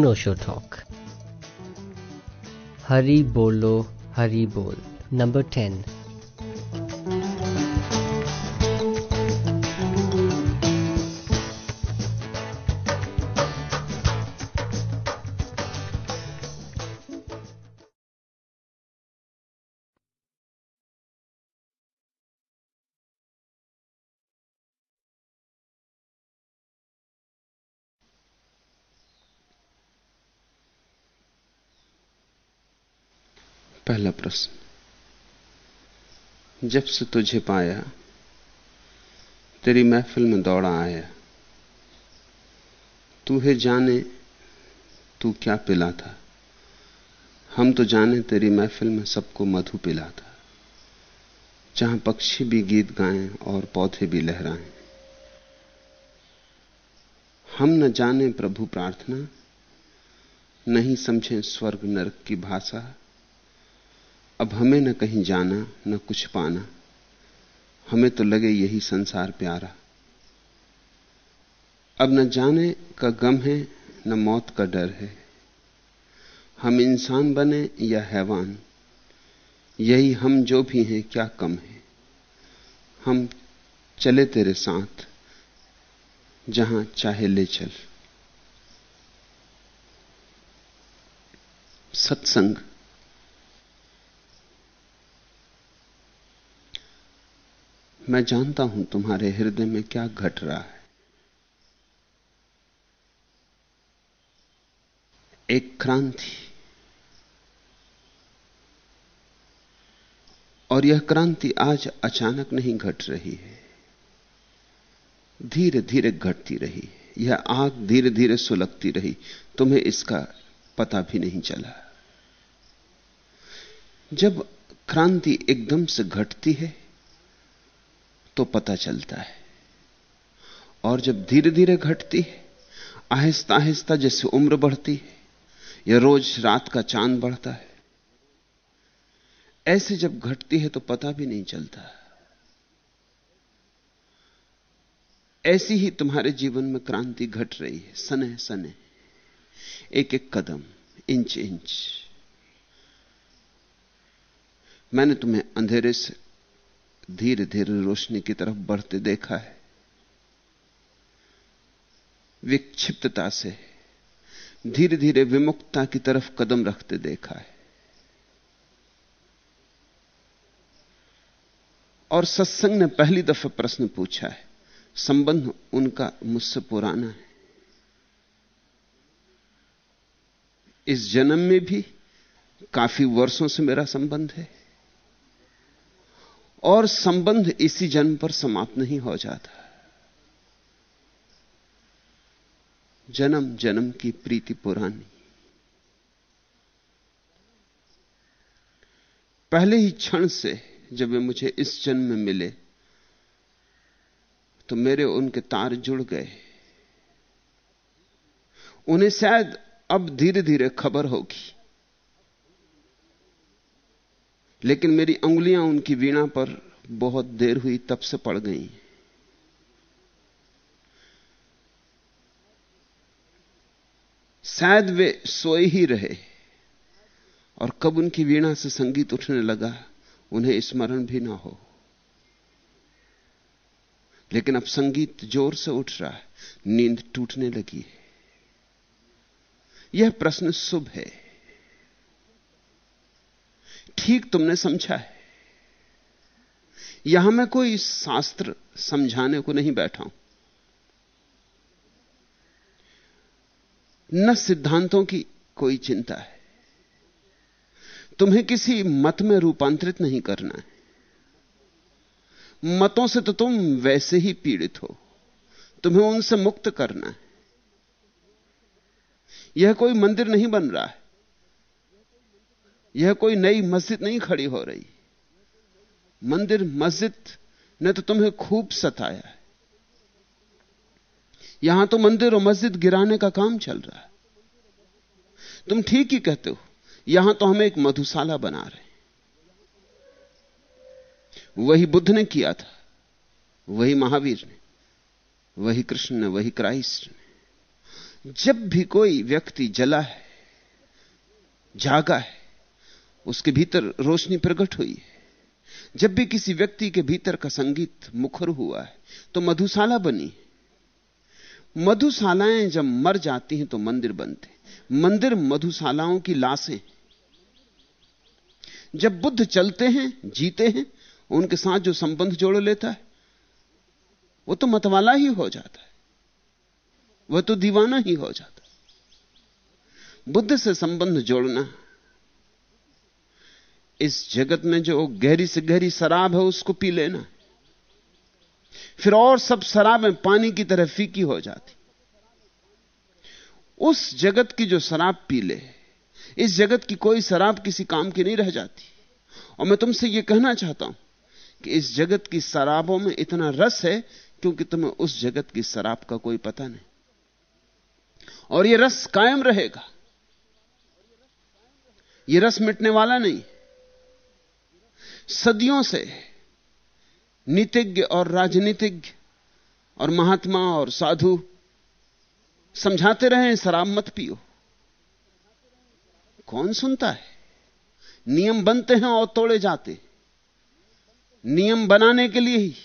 नोशो talk हरी बोलो हरी बोल number ten पहला प्रश्न जब से तुझे पाया, तेरी महफिल में दौड़ा आया। तू है जाने, तू क्या पिला था? हम तो जाने तेरी महफिल में सबको मधु पिला था। जहाँ पक्षी भी गीत गाएँ और पौधे भी लहराएँ। हम न जाने प्रभु प्रार्थना, नहीं समझे स्वर्ग नरक की भाषा। अब हमें न कहीं जाना, न कुछ पाना। हमें तो लगे यही संसार प्यारा। अब न जाने का गम है, न मौत का डर है। हम इंसान बने या हैवान, यही हम जो भी हैं, क्या कम है। हम चले तेरे साथ, जहाँ चाहे ले चल। सत्संग। मैं जानता हूँ तुम्हारे हृदय में क्या घट रहा है। एक क्रांति। और यह क्रांति आज अचानक नहीं घट रही है। धीरे धीरे घटती रही यह आग धीरे धीरे सुलगती रही। तुम्हें इसका पता भी नहीं चला। जब क्रांति एकदम से घटती है तो पता चलता है। और जब धीरे धीरे घटती है आहिस्ता आहिस्ता जैसे उम्र बढ़ती है, या रोज रात का चाँद बढ़ता है, ऐसे जब घटती है तो पता भी नहीं चलता। ऐसी ही तुम्हारे जीवन में क्रांति घट रही है सने सने एक एक कदम इंच इंच मैंने तुम्हें अंधेरे से धीरे धीरे रोशनी की तरफ़ बढ़ते देखा है। विक्षिप्तता से धीरे धीरे विमुक्तता की तरफ़ कदम रखते देखा है। और सत्संग ने पहली दफ़ा प्रश्न पूछा है। संबंध उनका मुझसे पुराना है। इस जन्म में भी काफ़ी वर्षों से मेरा संबंध है। और संबंध इसी जन्म पर समाप्त नहीं हो जाता। जन्म जन्म की प्रीति पुरानी। पहले ही क्षण से जब वे मुझे इस जन्म में मिले तो मेरे उनके तार जुड़ गए। उन्हें शायद अब धीरे धीरे खबर होगी। लेकिन मेरी उंगलियाँ उनकी वीणा पर बहुत देर हुई, तब से पड़ गई। शायद वे सोए ही रहे और कब उनकी वीणा से संगीत उठने लगा, उन्हें स्मरण भी ना हो। लेकिन अब संगीत ज़ोर से उठ रहा है, नींद टूटने लगी है। यह प्रश्न शुभ है। ठीक तुमने समझा है। यहाँ मैं कोई शास्त्र समझाने को नहीं बैठा हूँ। न सिद्धांतों की कोई चिंता है। तुम्हें किसी मत में रूपांतरित नहीं करना है। मतों से तो तुम वैसे ही पीड़ित हो। तुम्हें उनसे मुक्त करना है। यह कोई मंदिर नहीं बन रहा है। यह कोई नई मस्जिद नहीं खड़ी हो रही। मंदिर, मस्जिद ने तो तुम्हें खूब सताया है। यहाँ तो मंदिर और मस्जिद गिराने का काम चल रहा है। तुम ठीक ही कहते हो, यहाँ तो हम एक मधुशाला बना रहे वही बुद्ध ने किया था, वही महावीर ने, वही कृष्ण ने, वही क्राइस्ट ने। जब भी कोई व्यक्ति जला है, जागा है उसके भीतर रोशनी प्रकट हुई है। जब भी किसी व्यक्ति के भीतर का संगीत मुखर हुआ है तो मधुशाला बनी मधुशालाएँ जब मर जाती हैं तो मंदिर बनते मंदिर मधुशालाओं की लाशें जब बुद्ध चलते हैं, जीते हैं, उनके साथ जो संबंध जोड़ लेता है, वो तो मतवाला ही हो जाता है। वह तो दीवाना ही हो जाता है। बुद्ध से संबंध जोड़ना इस जगत में जो गहरी से गहरी शराब है, उसको पी लेना। फिर और सब शराबें पानी की तरह फीकी हो जाती। उस जगत की जो शराब पी ले, इस जगत की कोई शराब किसी काम की नहीं रह जाती। और मैं तुमसे यह कहना चाहता हूँ कि इस जगत की शराबों में इतना रस है, क्योंकि तुम्हें उस जगत की शराब का कोई पता नहीं। और यह रस कायम रहेगा। यह रस मिटने वाला नहीं। सदियों से नीतिज्ञ और राजनीतिज्ञ और महात्मा और साधु समझाते रहे शराब मत पियो। कौन सुनता है? नियम बनते हैं और तोड़े जाते नियम बनाने के लिए ही।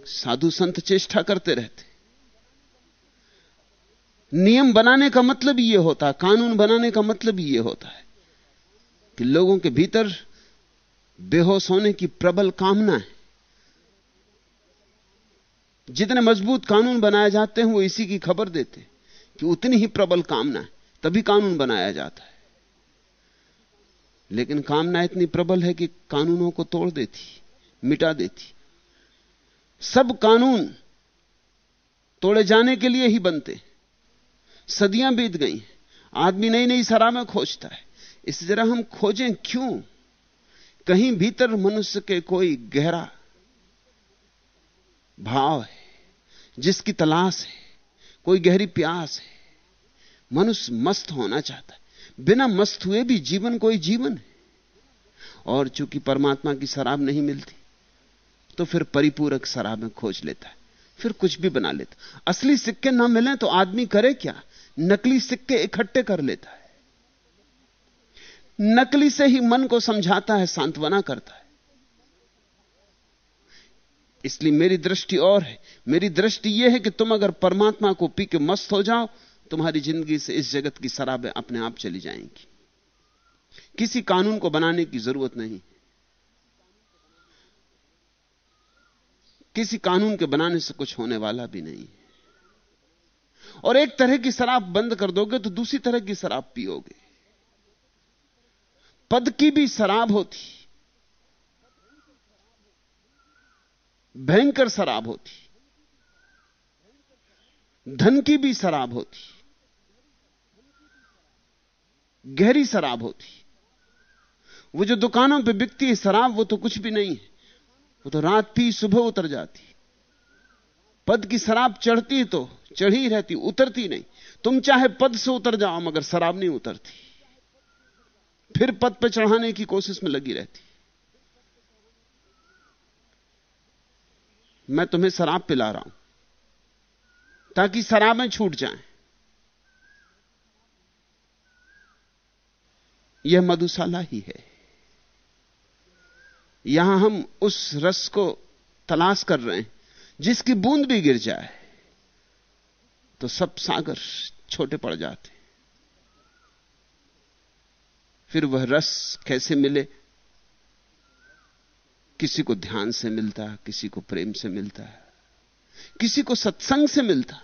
साधु संत चेष्टा करते रहते। नियम बनाने का मतलब यह होता, कानून बनाने का मतलब यह होता है। कि लोगों के भीतर बेहोश होने की प्रबल कामना है। जितने मज़बूत कानून बनाए जाते हैं, वो इसी की खबर देते कि उतनी ही प्रबल कामना है। तभी कानून बनाया जाता है। लेकिन कामना इतनी प्रबल है कि कानूनों को तोड़ देती मिटा देती सब कानून तोड़े जाने के लिए ही बनते सदियाँ बीत गई आदमी नई नई सराह खोजता है। इस जरा हम खोजें क्यों? कहीं भीतर मनुष्य के कोई गहरा भाव है, जिसकी तलाश है, कोई गहरी प्यास है। मनुष्य मस्त होना चाहता है। बिना मस्त हुए भी जीवन कोई जीवन है। और चूँकि परमात्मा की शराब नहीं मिलती तो फिर परिपूरक शराबें खोज लेता है। फिर कुछ भी बना लेता असली सिक्के ना मिले तो आदमी करे क्या? नकली सिक्के इकट्ठे कर लेता है। नकली से ही मन को समझाता है, सांत्वना करता है। इसलिए मेरी दृष्टि और है। मेरी दृष्टि यह है कि तुम अगर परमात्मा को पी के मस्त हो जाओ, तुम्हारी ज़िंदगी से इस जगत की शराबें अपने आप चली जाएँगी। किसी कानून को बनाने की ज़रूरत नहीं। किसी कानून के बनाने से कुछ होने वाला भी नहीं और एक तरह की शराब बंद कर दोगे तो दूसरी तरह की शराब पियोगे। पद की भी शराब होती, भयंकर शराब होती, धन की भी शराब होती, गहरी शराब होती। वो जो दुकानों पे बिकती है शराब, वो तो कुछ भी नहीं है। वो तो रात पी सुबह उतर जाती पद की शराब चढ़ती तो चढ़ी रहती, उतरती नहीं। तुम चाहे पद से उतर जाओ, मगर शराब नहीं उतरती। फिर पद पर चढ़ाने की कोशिश में लगी रहती। मैं तुम्हें शराब पिला रहा हूँ, ताकि शराबें छूट जाएँ। यह मधुशाला ही है। यहाँ हम उस रस को तलाश कर रहे हैं, जिसकी बूंद भी गिर जाए तो सब सागर छोटे पड़ जाते। फिर वह रस कैसे मिले? किसी को ध्यान से मिलता, किसी को प्रेम से मिलता है किसी को सत्संग से मिलता,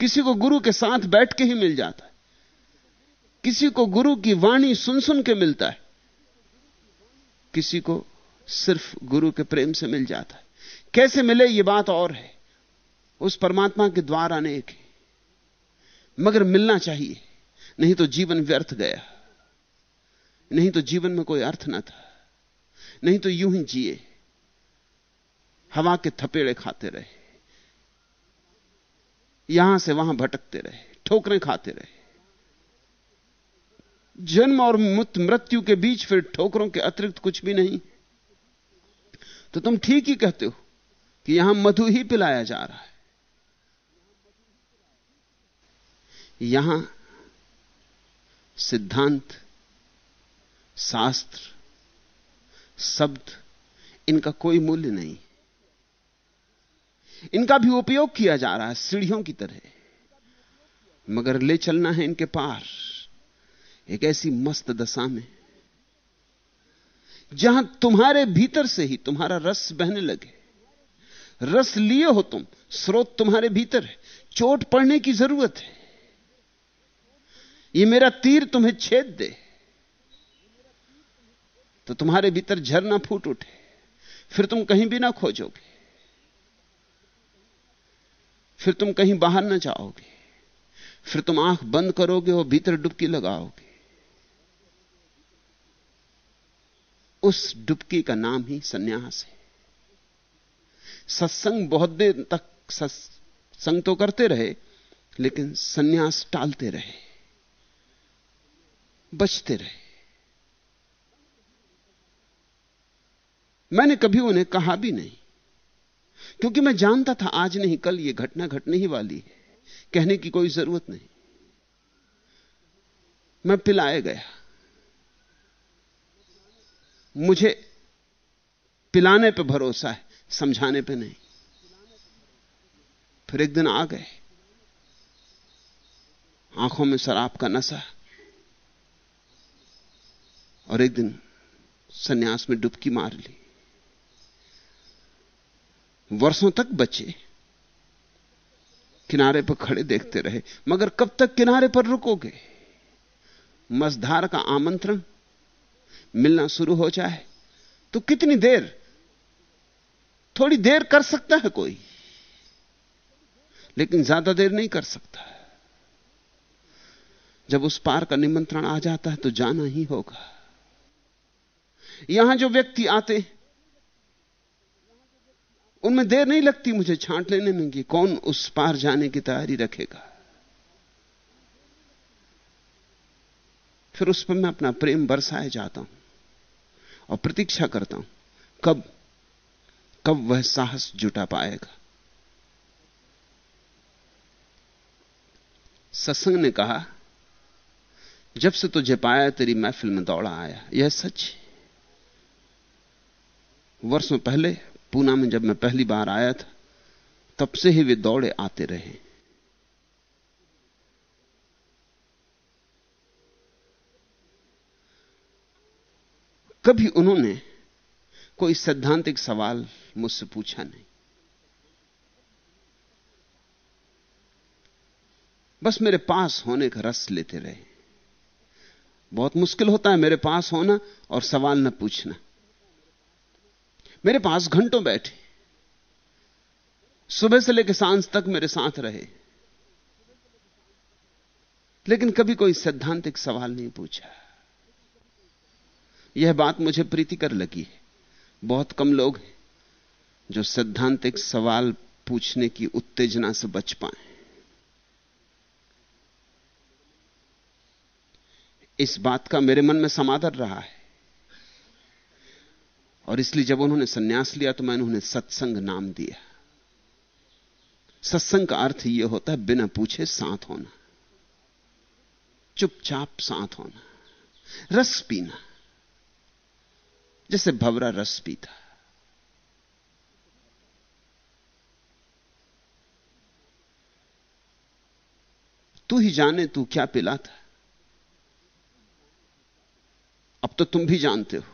किसी को गुरु के साथ बैठ के ही मिल जाता है, किसी को गुरु की वाणी सुन सुन के मिलता है, किसी को सिर्फ़ गुरु के प्रेम से मिल जाता है। कैसे मिले यह बात और है? उस परमात्मा के द्वार अनेक है, मगर मिलना चाहिए, नहीं तो जीवन व्यर्थ गया। नहीं तो जीवन में कोई अर्थ ना था। नहीं तो यूँ ही जिए। हवा के थपेड़े खाते रहे। यहाँ से वहाँ भटकते रहे। ठोकरें खाते रहे। जन्म और मृत्यु के बीच फिर ठोकरों के अतिरिक्त कुछ भी नहीं। तो तुम ठीक ही कहते हो कि यहाँ मधु ही पिलाया जा रहा है। यहाँ सिद्धांत शास्त्र, शब्द, इनका कोई मूल्य नहीं। इनका भी उपयोग किया जा रहा है, सीढ़ियों की तरह। मगर ले चलना है इनके पार, एक ऐसी मस्त दशा में, जहाँ तुम्हारे भीतर से ही तुम्हारा रस बहने लगे। रस लिए हो तुम, स्रोत तुम्हारे भीतर है, चोट पड़ने की ज़रूरत है। ये मेरा तीर तुम्हें छेद दे। तो तुम्हारे भीतर झरना फूट उठे, फिर तुम कहीं भी ना खोजोगे, फिर तुम कहीं बाहर ना जाओगे, फिर तुम आँख बंद करोगे और भीतर डुबकी लगाओगे। उस डुबकी का नाम ही सन्यास है। सत्संग बहुत देर तक सत्संग तो करते रहे, लेकिन सन्यास टालते रहे, बचते रहे। मैंने कभी उन्हें कहा भी नहीं। क्योंकि मैं जानता था आज नहीं, कल यह घटना घटने ही वाली है। कहने की कोई ज़रूरत नहीं। मैं पिलाए गया। मुझे पिलाने पे भरोसा है, समझाने पे नहीं। फिर एक दिन आ गए। आँखों में शराब का नशा। और एक दिन सन्यास में डुबकी मार ली। वर्षों तक बचे। किनारे पर खड़े देखते रहे। मगर कब तक किनारे पर रुकोगे? मजधार का आमंत्रण मिलना शुरू हो जाए। तो कितनी देर? थोड़ी देर कर सकता है कोई। लेकिन ज़्यादा देर नहीं कर सकता। जब उस पार का निमंत्रण आ जाता है तो जाना ही होगा। यहाँ जो व्यक्ति आते उनमें देर नहीं लगती मुझे छांट लेने में कि कौन उस पार जाने की तैयारी रखेगा। फिर उस पर मैं अपना प्रेम बरसाए जाता हूँ और प्रतीक्षा करता हूँ, कब कब वह साहस जुटा पाएगा। सत्संग ने कहा, जब से तुझे पाया तेरी महफिल में दौड़ा आया, यह सच वर्षों पहले पूना में जब मैं पहली बार आया था, तब से ही वे दौड़े आते रहे। कभी उन्होंने कोई सैद्धांतिक सवाल मुझसे पूछा नहीं। बस मेरे पास होने का रस लेते रहे। बहुत मुश्किल होता है मेरे पास होना और सवाल न पूछना। मेरे पास घंटों बैठे। सुबह से लेकर साँझ तक मेरे साथ रहे। लेकिन कभी कोई सैद्धांतिक सवाल नहीं पूछा। यह बात मुझे प्रीतिकर लगी है। बहुत कम लोग हैं जो सैद्धांतिक सवाल पूछने की उत्तेजना से बच पाए। इस बात का मेरे मन में समादर रहा है। और इसलिए जब उन्होंने सन्यास लिया तो मैंने उन्हें सत्संग नाम दिया। सत्संग का अर्थ यह होता है, बिना पूछे साथ होना। चुपचाप साथ होना। रस पीना। जैसे भवरा रस पीता। तू ही जाने तू क्या पिला था अब तो तुम भी जानते हो।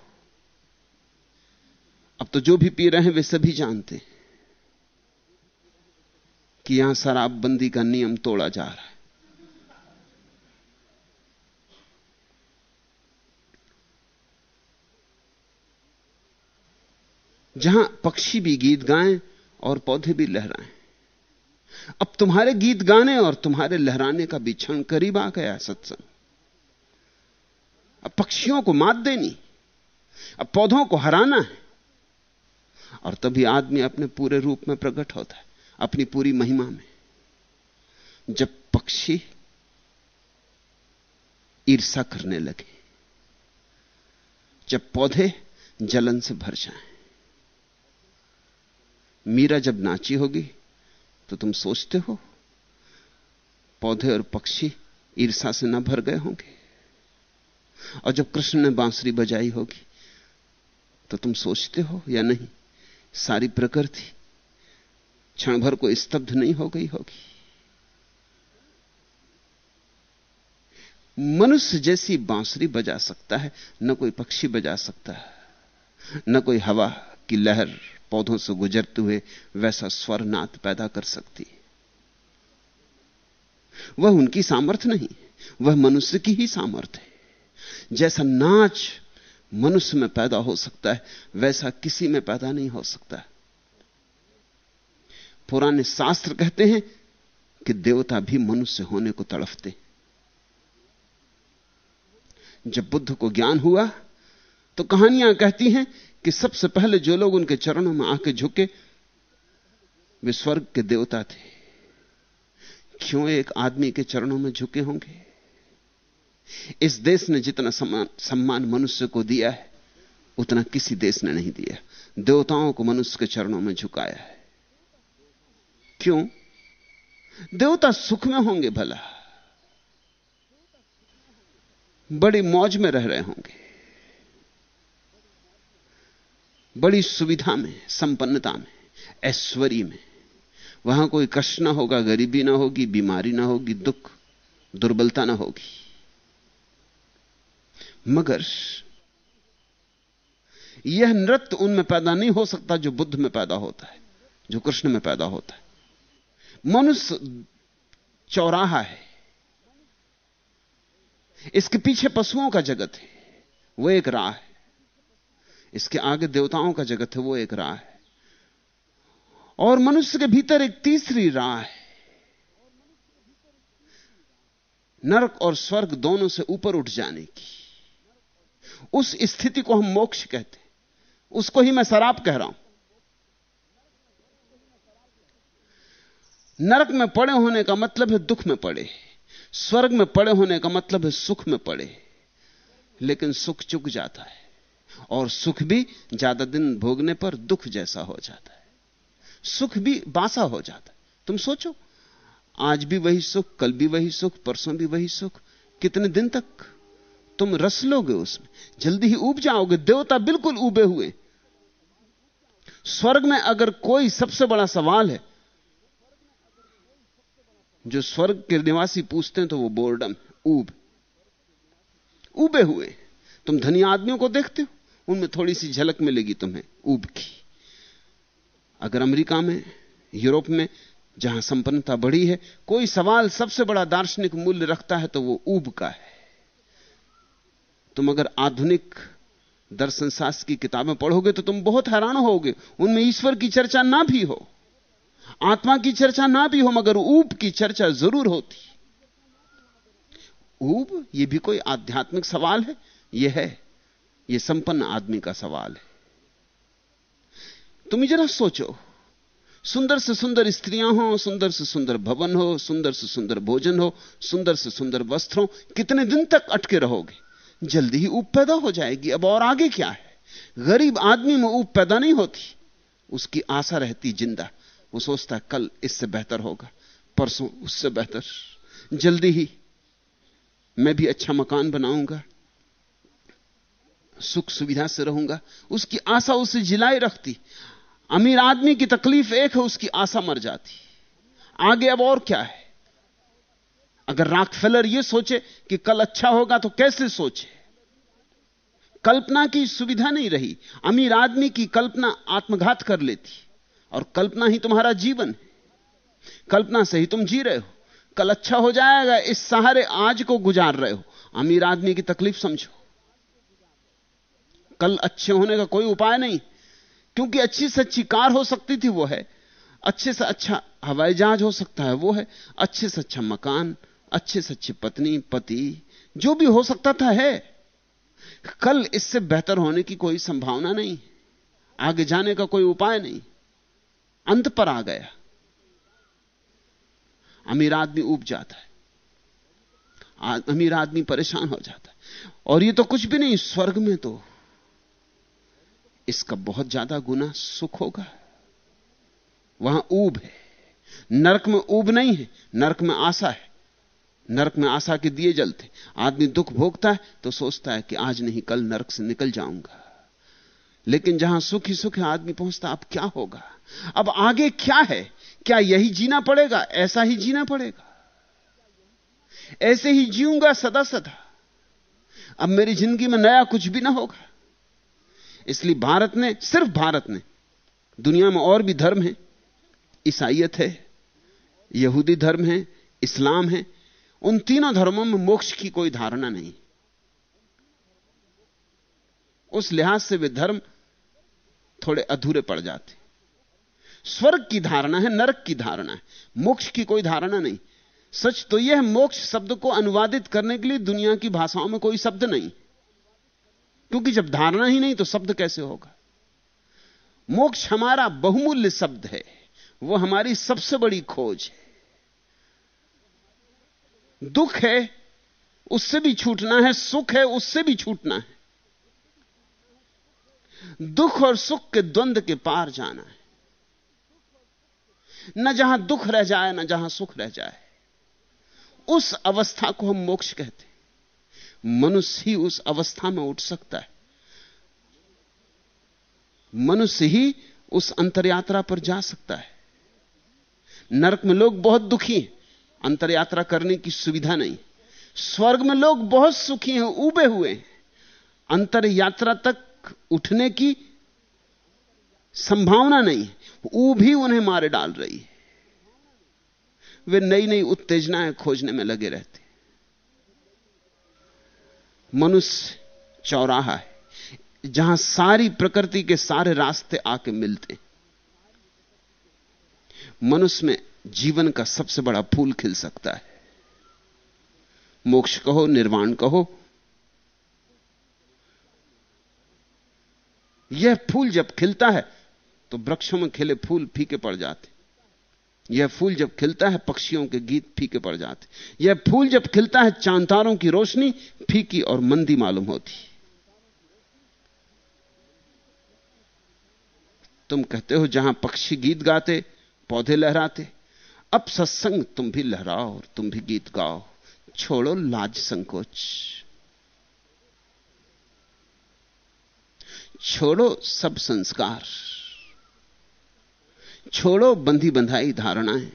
अब तो जो भी पी रहे हैं, वे सभी जानते हैं कि यहाँ शराबबंदी का नियम तोड़ा जा रहा है। जहाँ पक्षी भी गीत गाएँ और पौधे भी लहराएँ। अब तुम्हारे गीत गाने और तुम्हारे लहराने का भी क्षण करीब आ गया सत्संग। अब पक्षियों को मात देनी, अब पौधों को हराना है और तभी आदमी अपने पूरे रूप में प्रकट होता है, अपनी पूरी महिमा में। जब पक्षी ईर्षा करने लगे, जब पौधे जलन से भर जाएँ, मीरा जब नाची होगी तो तुम सोचते हो, पौधे और पक्षी ईर्षा से न भर गए होंगे। और जब कृष्ण ने बांसुरी बजाई होगी तो तुम सोचते हो या नहीं? सारी प्रकृति क्षण भर को स्तब्ध नहीं हो गई होगी। मनुष्य जैसी बांसुरी बजा सकता है, न कोई पक्षी बजा सकता है, न कोई हवा की लहर पौधों से गुजरते हुए वैसा स्वर नाथ पैदा कर सकती वह उनकी सामर्थ्य नहीं, वह मनुष्य की ही सामर्थ्य है। जैसा नाच मनुष्य में पैदा हो सकता है, वैसा किसी में पैदा नहीं हो सकता पुराने शास्त्र कहते हैं कि देवता भी मनुष्य होने को तड़फते जब बुद्ध को ज्ञान हुआ तो कहानियाँ कहती हैं कि सबसे पहले जो लोग उनके चरणों में आके झुके, वे स्वर्ग के देवता थे। क्यों एक आदमी के चरणों में झुके होंगे? इस देश ने जितना सम्मान मनुष्य को दिया है, उतना किसी देश ने नहीं दिया। देवताओं को मनुष्य के चरणों में झुकाया है। क्यों? देवता सुख में होंगे भला। बड़ी मौज में रह रहे होंगे। बड़ी सुविधा में, संपन्नता में, ऐश्वर्य में। वहाँ कोई कष्ट ना होगा, गरीबी ना होगी, बीमारी ना होगी, दुख, दुर्बलता ना होगी। मगर यह नृत्य उनमें पैदा नहीं हो सकता जो बुद्ध में पैदा होता है, जो कृष्ण में पैदा होता है। मनुष्य चौराहा है। इसके पीछे पशुओं का जगत है, वो एक राह है। इसके आगे देवताओं का जगत है, वो एक राह है। और मनुष्य के भीतर एक तीसरी राह है। नरक और स्वर्ग दोनों से ऊपर उठ जाने की। उस स्थिति को हम मोक्ष कहते हैं। उसको ही मैं शराब कह रहा हूँ। नरक में पड़े होने का मतलब है दुख में पड़े। स्वर्ग में पड़े होने का मतलब है सुख में पड़े। लेकिन सुख चुक जाता है। और सुख भी ज़्यादा दिन भोगने पर दुख जैसा हो जाता है। सुख भी बासा हो जाता है। तुम सोचो, आज भी वही सुख, कल भी वही सुख, परसों भी वही सुख, कितने दिन तक? तुम रस लोगे उसमें। जल्दी ही उब जाओगे, देवता बिल्कुल उबे हुए। स्वर्ग में अगर कोई सबसे बड़ा सवाल है, जो स्वर्ग के निवासी पूछते हैं तो वो बोर्डम ऊब। उबे हुए। तुम धनी आदमियों को देखते हो, उनमें थोड़ी सी झलक मिलेगी तुम्हें ऊब की अगर अमेरिका में, यूरोप में, जहाँ संपन्नता बढ़ी है, कोई सवाल सबसे बड़ा दार्शनिक मूल्य रखता है तो वो ऊब का है। तुम अगर आधुनिक दर्शन शास्त्र की किताबें पढ़ोगे तो तुम बहुत हैरान होगे। उनमें ईश्वर की चर्चा ना भी हो, आत्मा की चर्चा ना भी हो, मगर ऊब की चर्चा ज़रूर होती। ऊब यह भी कोई आध्यात्मिक सवाल है? यह है यह संपन्न आदमी का सवाल है। तुम जरा सोचो, सुंदर से सुंदर स्त्रियाँ हो, सुंदर से सुंदर भवन हो, सुंदर से सुंदर भोजन हो, सुंदर से सुंदर वस्त्र हो, कितने दिन तक अटके रहोगे? जल्दी ही ऊप पैदा हो जाएगी। अब और आगे क्या है? गरीब आदमी में ऊप पैदा नहीं होती। उसकी आशा रहती ज़िंदा। वो सोचता कल इससे बेहतर होगा, परसों उससे बेहतर। जल्दी ही मैं भी अच्छा मकान बनाऊँगा, सुख सुविधा से रहूँगा। उसकी आशा उसे जिलाई रखती। अमीर आदमी की तकलीफ़ एक है, उसकी आशा मर जाती। आगे अब और क्या है? अगर राकफेलर यह सोचे कि कल अच्छा होगा तो कैसे सोचे? कल्पना की सुविधा नहीं रही। अमीर आदमी की कल्पना आत्मघात कर लेती। और कल्पना ही तुम्हारा जीवन है। कल्पना से ही तुम जी रहे हो। कल अच्छा हो जाएगा, इस सहारे आज को गुजार रहे हो। अमीर आदमी की तकलीफ़ समझो। कल अच्छे होने का कोई उपाय नहीं। क्योंकि अच्छी से अच्छी कार हो सकती थी, वो है। अच्छे से अच्छा हवाई जहाज़ हो सकता है, वो है। अच्छे से अच्छा मकान अच्छे से अच्छी पत्नी, पति, जो भी हो सकता था है। कल इससे बेहतर होने की कोई संभावना नहीं। आगे जाने का कोई उपाय नहीं। अंत पर आ गया। अमीर आदमी उब जाता है। अमीर आदमी परेशान हो जाता है। और ये तो कुछ भी नहीं, स्वर्ग में तो। इसका बहुत ज़्यादा गुना सुख होगा। वहाँ ऊब है। नरक में ऊब नहीं है, नरक में आशा है। नरक में आशा के दिए जलते। आदमी दुख भोगता है तो सोचता है कि आज नहीं, कल नरक से निकल जाऊँगा। लेकिन जहाँ सुख ही सुख आदमी पहुँचता, अब क्या होगा? अब आगे क्या है? क्या यही जीना पड़ेगा? ऐसा ही जीना पड़ेगा। ऐसे ही जीऊँगा सदा सदा। अब मेरी ज़िंदगी में नया कुछ भी ना होगा। इसलिए भारत ने, सिर्फ़ भारत ने, दुनिया में और भी धर्म है। ईसाइत है, यहूदी धर्म है, इस्लाम है उन तीनों धर्मों में मोक्ष की कोई धारणा नहीं। उस लिहाज से वे धर्म थोड़े अधूरे पड़ जाते। स्वर्ग की धारणा है, नरक की धारणा है। मोक्ष की कोई धारणा नहीं। सच तो यह मोक्ष शब्द को अनुवादित करने के लिए दुनिया की भाषाओं में कोई शब्द नहीं। क्योंकि जब धारणा ही नहीं तो शब्द कैसे होगा? मोक्ष हमारा बहुमूल्य शब्द है। वो हमारी सबसे बड़ी खोज है। दुख है, उससे भी छूटना है, सुख है, उससे भी छूटना है। दुख और सुख के द्वंद के पार जाना है। न जहाँ दुख रह जाए, न जहाँ सुख रह जाए। उस अवस्था को हम मोक्ष कहते हैं। मनुष्य ही उस अवस्था में उठ सकता है। मनुष्य ही उस अंतरयात्रा पर जा सकता है। नरक में लोग बहुत दुखी हैं। अंतर यात्रा करने की सुविधा नहीं। स्वर्ग में लोग बहुत सुखी हैं, उबे हुए हैं। अंतर यात्रा तक उठने की संभावना नहीं ऊ भी उन्हें मारे डाल रही है। वे नई नई उत्तेजनाएँ खोजने में लगे रहते मनुष्य चौराहा है, जहाँ सारी प्रकृति के सारे रास्ते आके मिलते मनुष्य में जीवन का सबसे बड़ा फूल खिल सकता है। मोक्ष कहो, निर्वाण कहो। यह फूल जब खिलता है तो वृक्षों में खिले फूल फीके पड़ जाते। यह फूल जब खिलता है, पक्षियों के गीत फीके पड़ जाते। यह फूल जब खिलता है, चांतारों की रोशनी फीकी और मंदी मालूम होती। तुम कहते हो, जहाँ पक्षी गीत गाते, पौधे लहराते अब सत्संग तुम भी लहराओ और तुम भी गीत गाओ। छोड़ो लाज संकोच। छोड़ो सब संस्कार। छोड़ो बंधी बंधाई धारणाएँ।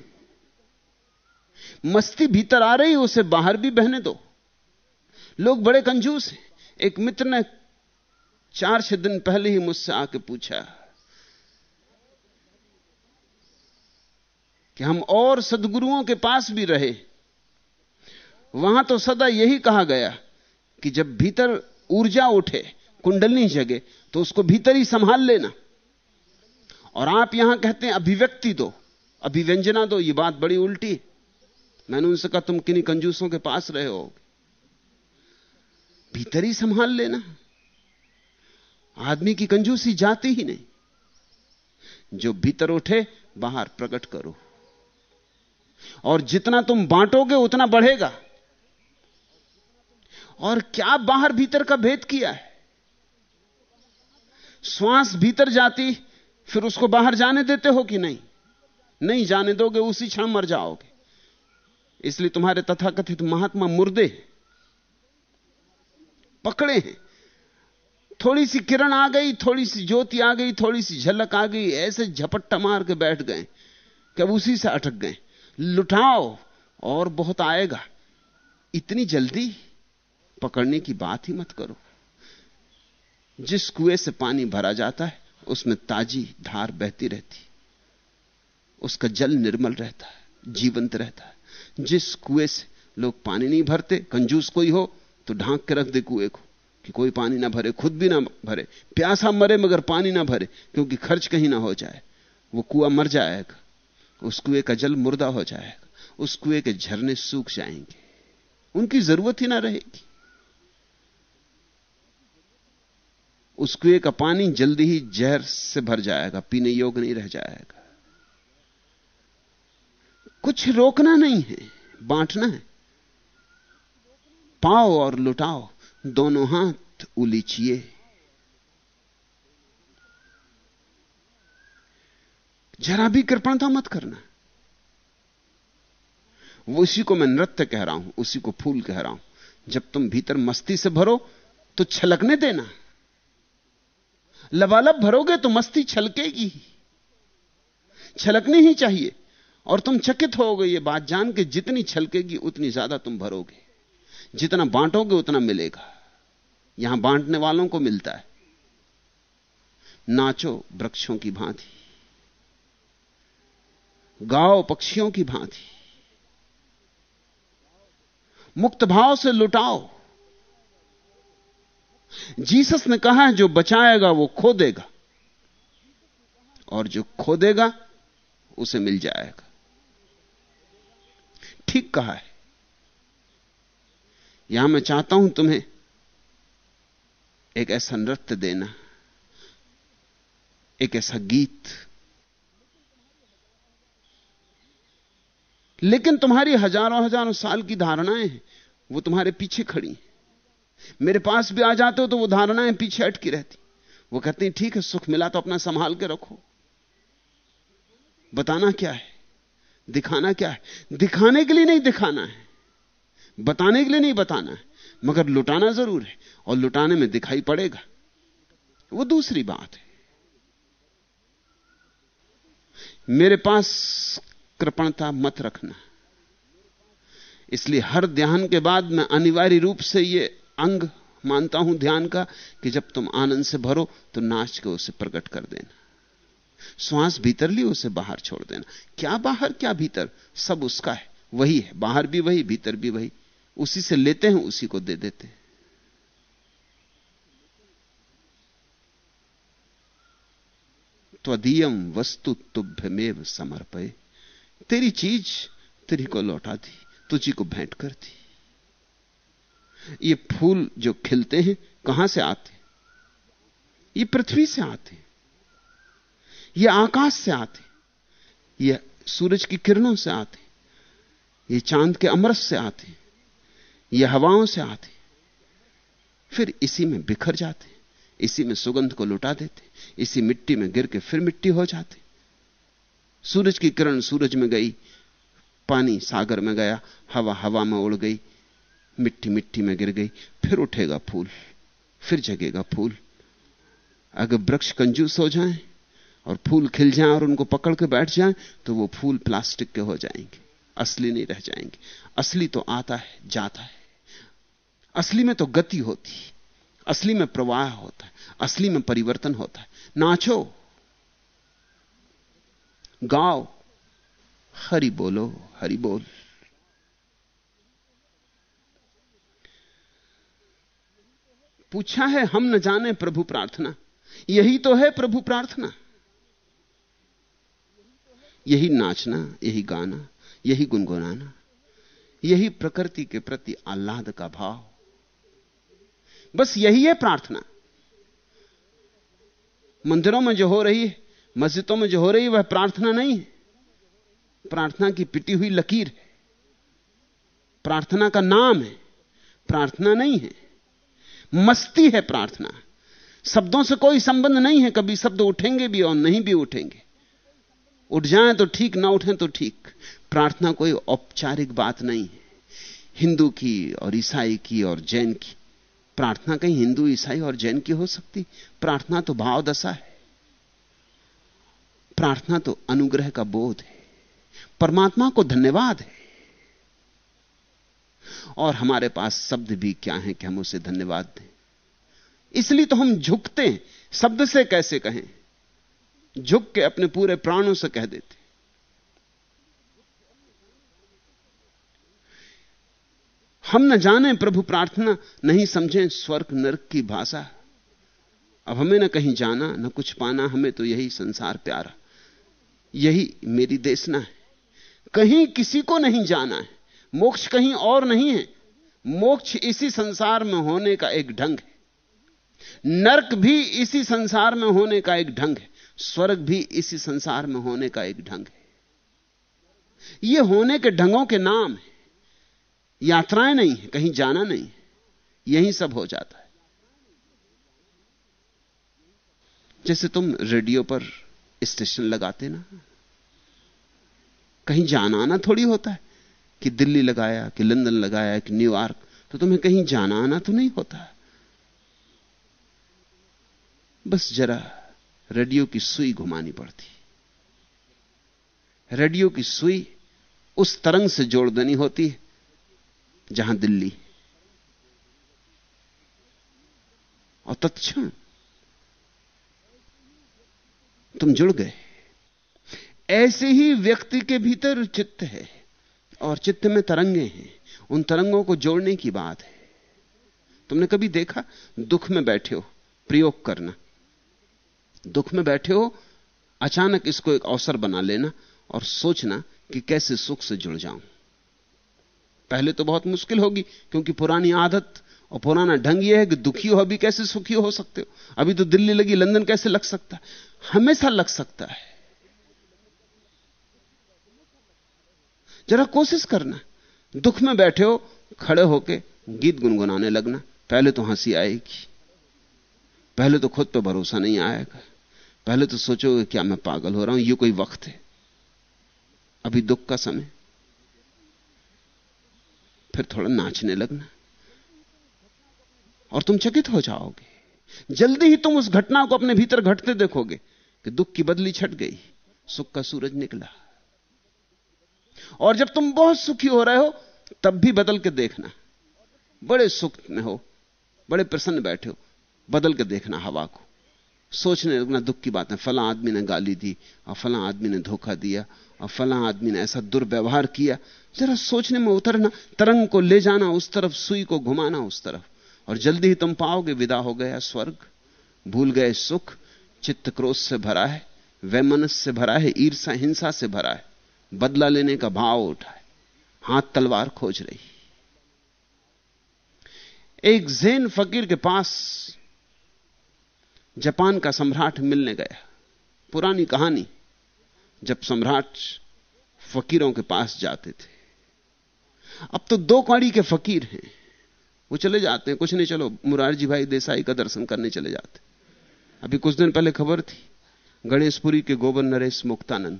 मस्ती भीतर आ रही उसे बाहर भी बहने दो। लोग बड़े कंजूस हैं। एक मित्र ने चार छह दिन पहले ही मुझसे आके पूछा कि हम और सदगुरुओं के पास भी रहे। वहाँ तो सदा यही कहा गया कि जब भीतर ऊर्जा उठे, कुंडलनी जगे तो उसको भीतर ही संभाल लेना। और आप यहाँ कहते हैं, अभिव्यक्ति दो, अभिव्यंजना दो, ये बात बड़ी उल्टी मैंने उनसे कहा, तुम किन्हीं कंजूसों के पास रहे हो? भीतर ही संभाल लेना। आदमी की कंजूसी जाती ही नहीं। जो भीतर उठे, बाहर प्रकट करो। और जितना तुम बांटोगे उतना बढ़ेगा। और क्या बाहर भीतर का भेद किया है? श्वास भीतर जाती, फिर उसको बाहर जाने देते हो कि नहीं? नहीं जाने दोगे, उसी क्षण मर जाओगे। इसलिए तुम्हारे तथाकथित महात्मा मुर्दे पकड़े हैं। थोड़ी सी किरण आ गई, थोड़ी सी ज्योति आ गई, थोड़ी सी झलक आ गई, ऐसे झपट्टा मार के बैठ गए, कि अब उसी से अटक गए। लुटाओ और बहुत आएगा। इतनी जल्दी पकड़ने की बात ही मत करो। जिस कुएँ से पानी भरा जाता है, उसमें ताजी धार बहती रहती। उसका जल निर्मल रहता है, जीवंत रहता है। जिस कुएँ से लोग पानी नहीं भरते, कंजूस कोई हो तो ढांक के रख दे कुएँ को कि कोई पानी ना भरे, खुद भी ना भरे। प्यासा मरे मगर पानी ना भरे, क्योंकि खर्च कहीं ना हो जाए। वो कुआ मर जाएगा। उस कुएँ का जल मुर्दा हो जाएगा। उस कुएँ के झरने सूख जाएँगे। उनकी ज़रूरत ही ना रहेगी। उस कुएँ का पानी जल्दी ही जहर से भर जाएगा, पीने योग्य नहीं रह जाएगा। कुछ रोकना नहीं है, बांटना है। पाओ और लुटाओ, दोनों हाथ उलीचिए। जरा भी कृपणता मत करना। वो उसी को मैं नृत्य कह रहा हूँ, उसी को फूल कह रहा हूँ। जब तुम भीतर मस्ती से भरो तो छलकने देना। लबालब भरोगे तो मस्ती छलकेगी छलकनी ही चाहिए। और तुम चकित होगे, ये बात जान के जितनी छलकेगी, उतनी ज़्यादा तुम भरोगे। जितना बांटोगे, उतना मिलेगा। यहाँ बांटने वालों को मिलता है। नाचो, वृक्षों की भांति। गाओ पक्षियों की भांति। मुक्त भाव से लुटाओ। जीसस ने कहा है, जो बचाएगा, वो खो देगा। और जो खो देगा, उसे मिल जाएगा। ठीक कहा है। यहाँ मैं चाहता हूँ तुम्हें एक ऐसा नृत्य देना, एक ऐसा गीत लेकिन तुम्हारी हज़ारों हज़ारों साल की धारणाएँ हैं, वो तुम्हारे पीछे खड़ी हैं। मेरे पास भी आ जाते हो तो वो धारणाएँ पीछे अटकी रहती। वो कहते हैं, ठीक है, सुख मिला तो अपना संभाल के रखो। बताना क्या है? दिखाना क्या है? दिखाने के लिए नहीं दिखाना है। बताने के लिए नहीं बताना है। मगर लुटाना ज़रूर है, और लुटाने में दिखाई पड़ेगा। वो दूसरी बात है। मेरे पास कृपणता मत रखना। इसलिए हर ध्यान के बाद मैं अनिवार्य रूप से ये अंग मानता हूँ ध्यान का, कि जब तुम आनंद से भरो तो नाच के उसे प्रकट कर देना। श्वास भीतर ली उसे बाहर छोड़ देना। क्या बाहर, क्या भीतर? सब उसका है। वही है। बाहर भी वही, भीतर भी वही। उसी से लेते हैं, उसी को दे देते हैं। त्वदीयम वस्तु तुभ्यमेव समर्पय। तेरी चीज़ तेरी को लौटा दी तुझी को भेंट कर दी ये फूल जो खिलते हैं, कहाँ से आते ये पृथ्वी से आते ये आकाश से आते ये सूरज की किरणों से आते ये चाँद के अमरस से आते ये हवाओं से आते फिर इसी में बिखर जाते इसी में सुगंध को लुटा देते इसी मिट्टी में गिर के फिर मिट्टी हो जाते सूरज की किरण सूरज में गई, पानी सागर में गया, हवा हवा में उड़ गई, मिट्टी मिट्टी में गिर गई, फिर उठेगा फूल, फिर जगेगा फूल। अगर वृक्ष कंजूस हो जाएँ और फूल खिल जाएँ और उनको पकड़ के बैठ जाएँ तो वो फूल प्लास्टिक के हो जाएँगे, असली नहीं रह जाएँगे। असली तो आता है, जाता है। असली में तो गति होती है असली में प्रवाह होता है, असली में परिवर्तन होता है। नाचो। गाओ। हरि बोलो, हरि बोल। पूछा है, हम न जाने प्रभु प्रार्थना। यही तो है प्रभु प्रार्थना। यही नाचना, यही गाना, यही गुनगुनाना, यही प्रकृति के प्रति आह्लाद का भाव। बस यही है प्रार्थना। मंदिरों में जो हो रही है मस्जिदों में जो हो रही वह प्रार्थना नहीं है। प्रार्थना की पिटी हुई लकीर है। प्रार्थना का नाम है। प्रार्थना नहीं है। मस्ती है प्रार्थना। शब्दों से कोई संबंध नहीं है। कभी शब्द उठेंगे भी और नहीं भी उठेंगे। उठ जाएँ तो ठीक, ना उठें तो ठीक। प्रार्थना कोई औपचारिक बात नहीं है। हिंदू की और ईसाई की और जैन की। प्रार्थना कहीं हिंदू, ईसाई और जैन की हो सकती। प्रार्थना तो भाव दशा है। प्रार्थना तो अनुग्रह का बोध है। परमात्मा को धन्यवाद है। और हमारे पास शब्द भी क्या है कि हम उसे धन्यवाद दें? इसलिए तो हम झुकते हैं। शब्द से कैसे कहें? झुक के अपने पूरे प्राणों से कह देते हम न जाने प्रभु प्रार्थना नहीं समझें स्वर्ग नरक की भाषा। अब हमें न कहीं जाना, न कुछ पाना, हमें तो यही संसार प्यारा। यही मेरी देशना है। कहीं किसी को नहीं जाना है। मोक्ष कहीं और नहीं है। मोक्ष इसी संसार में होने का एक ढंग है। नरक भी इसी संसार में होने का एक ढंग है। स्वर्ग भी इसी संसार में होने का एक ढंग है। ये होने के ढंगों के नाम है। यात्राएँ नहीं है, कहीं जाना नहीं है। यही सब हो जाता है। जैसे तुम रेडियो पर स्टेशन लगाते ना। कहीं जाना आना थोड़ी होता है कि दिल्ली लगाया, कि लंदन लगाया, कि न्यूयॉर्क तो तुम्हें कहीं जाना आना तो नहीं होता। बस जरा रेडियो की सुई घुमानी पड़ती। रेडियो की सुई उस तरंग से जोड़ देनी होती है, जहाँ दिल्ली। और तत्क्षण तुम जुड़ गए। ऐसे ही व्यक्ति के भीतर चित्त है और चित्त में तरंगे हैं। उन तरंगों को जोड़ने की बात है। तुमने कभी देखा? दुख में बैठे हो, प्रयोग करना। दुख में बैठे हो, अचानक इसको एक अवसर बना लेना और सोचना कि कैसे सुख से जुड़ जाऊँ। पहले तो बहुत मुश्किल होगी, क्योंकि पुरानी आदत और पुराना ढंग यह है कि दुखी हो अभी कैसे सुखी हो सकते हो? अभी तो दिल्ली लगी, लंदन कैसे लग सकता है? हमेशा लग सकता है। जरा कोशिश करना। दुख में बैठे हो, खड़े होके गीत गुनगुनाने लगना। पहले तो हँसी आएगी। पहले तो खुद पे भरोसा नहीं आएगा। पहले तो सोचोगे क्या मैं पागल हो रहा हूँ, ये कोई वक्त है। अभी दुख का समय। फिर थोड़ा नाचने लगना। और तुम चकित हो जाओगे। जल्दी ही तुम उस घटना को अपने भीतर घटते देखोगे कि दुख की बदली छट गई, सुख का सूरज निकला। और जब तुम बहुत सुखी हो रहे हो, तब भी बदल के देखना। बड़े सुख में हो, बड़े प्रसन्न बैठे हो, बदल के देखना हवा को। सोचने लगना दुख की बात है फला आदमी ने गाली दी, और फला आदमी ने धोखा दिया, और फला आदमी ने ऐसा दुर्व्यवहार किया। जरा सोचने में उतरना, तरंग को ले जाना, उस तरफ़ सुई को घुमाना, उस तरफ़। और जल्दी ही तुम पाओगे, विदा हो गया स्वर्ग, भूल गए सुख, चित्त क्रोध से भरा है वैमनस से भरा है ईर्षा हिंसा से भरा है, बदला लेने का भाव उठा है, हाथ तलवार खोज रही एक जैन फकीर के पास जापान का सम्राट मिलने गया। पुरानी कहानी, जब सम्राट फकीरों के पास जाते थे। अब तो दो कड़ी के फकीर हैं। वो चले जाते हैं। कुछ नहीं, चलो, मुरारजी भाई देसाई का दर्शन करने चले जाते अभी कुछ दिन पहले खबर थी, गणेशपुरी के गोबर नरेश मुक्तानंद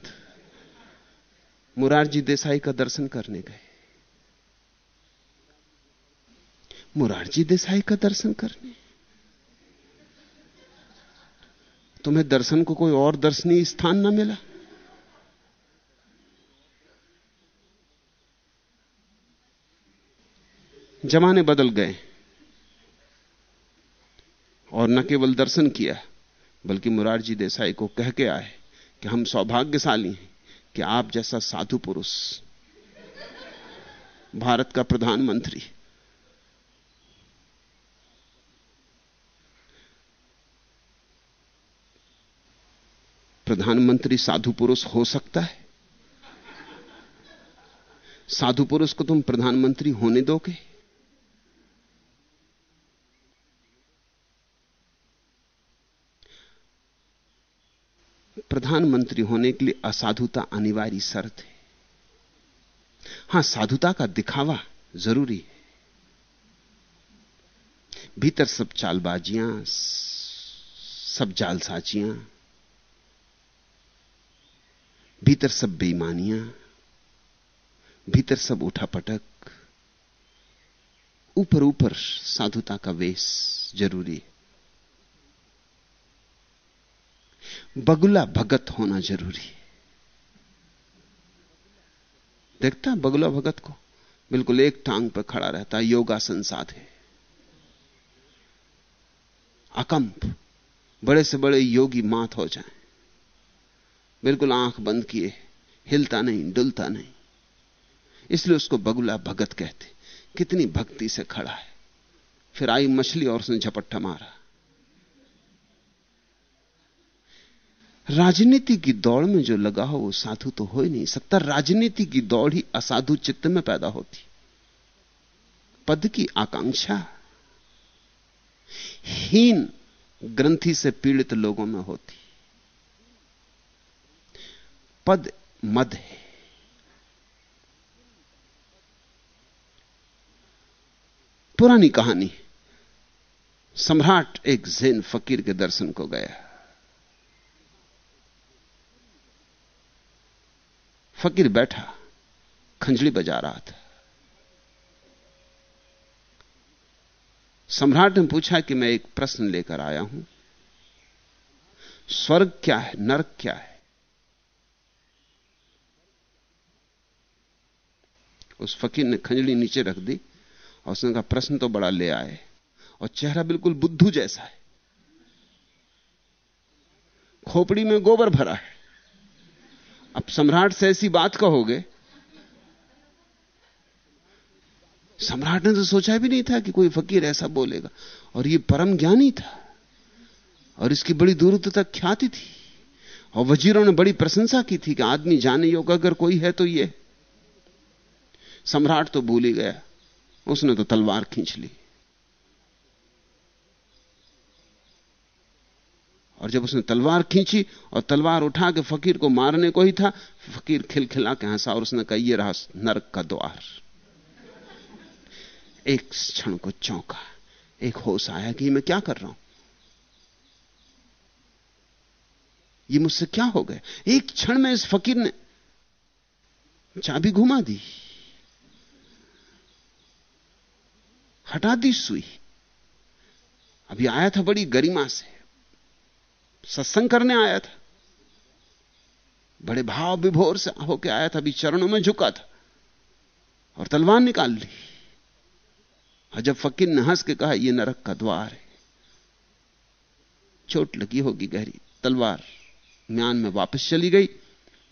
मुरारजी देसाई का दर्शन करने गए। मुरारजी देसाई का दर्शन करने? तुम्हें दर्शन को कोई और दर्शनीय स्थान ना मिला? जमाने बदल गए और न केवल दर्शन किया, बल्कि मुरारजी देसाई को कह के आए कि हम सौभाग्यशाली हैं कि आप जैसा साधु पुरुष, भारत का प्रधानमंत्री। प्रधानमंत्री साधु पुरुष हो सकता है? साधु पुरुष को तुम प्रधानमंत्री होने दोगे? प्रधानमंत्री होने के लिए असाधुता अनिवार्य शर्त है। हाँ, साधुता का दिखावा ज़रूरी है। भीतर सब चालबाजियाँ, सब जालसाजियाँ, भीतर सब बेईमानियाँ, भीतर सब उठापटक ऊपर ऊपर साधुता का वेश ज़रूरी है। बगुला भगत होना ज़रूरी है। देखता बगुला भगत को? बिल्कुल एक टांग पर खड़ा रहता है, योगासन साधे। अकंप, बड़े से बड़े योगी मात हो जाएँ। बिल्कुल आँख बंद किए, हिलता नहीं, डुलता नहीं। इसलिए उसको बगुला भगत कहते कितनी भक्ति से खड़ा है। फिर आई मछली और उसने झपट्टा मारा। राजनीति की दौड़ में जो लगा हो वो साधु तो हो ही नहीं सकता। राजनीति की दौड़ ही असाधु चित्त में पैदा होती। पद की आकांक्षा। हीन ग्रंथि से पीड़ित लोगों में होती। पद मद है। पुरानी कहानी। सम्राट एक जैन फकीर के दर्शन को गया। फकीर बैठा, खंजड़ी बजा रहा था। सम्राट ने पूछा कि मैं एक प्रश्न लेकर आया हूँ। स्वर्ग क्या है, नरक क्या है? उस फकीर ने खंजड़ी नीचे रख दी और उसने कहा, प्रश्न तो बड़ा ले आए और चेहरा बिल्कुल बुद्धू जैसा है। खोपड़ी में गोबर भरा है। अब सम्राट से ऐसी बात कहोगे? सम्राट ने तो सोचा भी नहीं था कि कोई फकीर ऐसा बोलेगा। और ये परम ज्ञानी था। और इसकी बड़ी दूर तक ख्याति थी। और वजीरों ने बड़ी प्रशंसा की थी कि आदमी जाने योग्य अगर कोई है तो ये। सम्राट तो भूल ही गया। उसने तो तलवार खींच ली। और जब उसने तलवार खींची और तलवार उठा के फकीर को मारने को ही था, फकीर खिलखिला के हंसा और उसने कहा यह रहा नरक का द्वार। एक क्षण को चौंका, एक होश आया कि मैं क्या कर रहा हूँ? ये मुझसे क्या हो गया? एक क्षण में इस फकीर ने चाबी घुमा दी, हटा दी, सुई। अभी आया था बड़ी गरिमा से। सत्संग करने आया था। बड़े भाव विभोर से होके आया था, अभी चरणों में झुका था और तलवार निकाल ली। और जब फकीर ने हंस के कहा यह नरक का द्वार है। चोट लगी होगी गहरी। तलवार म्यान में वापस चली गई।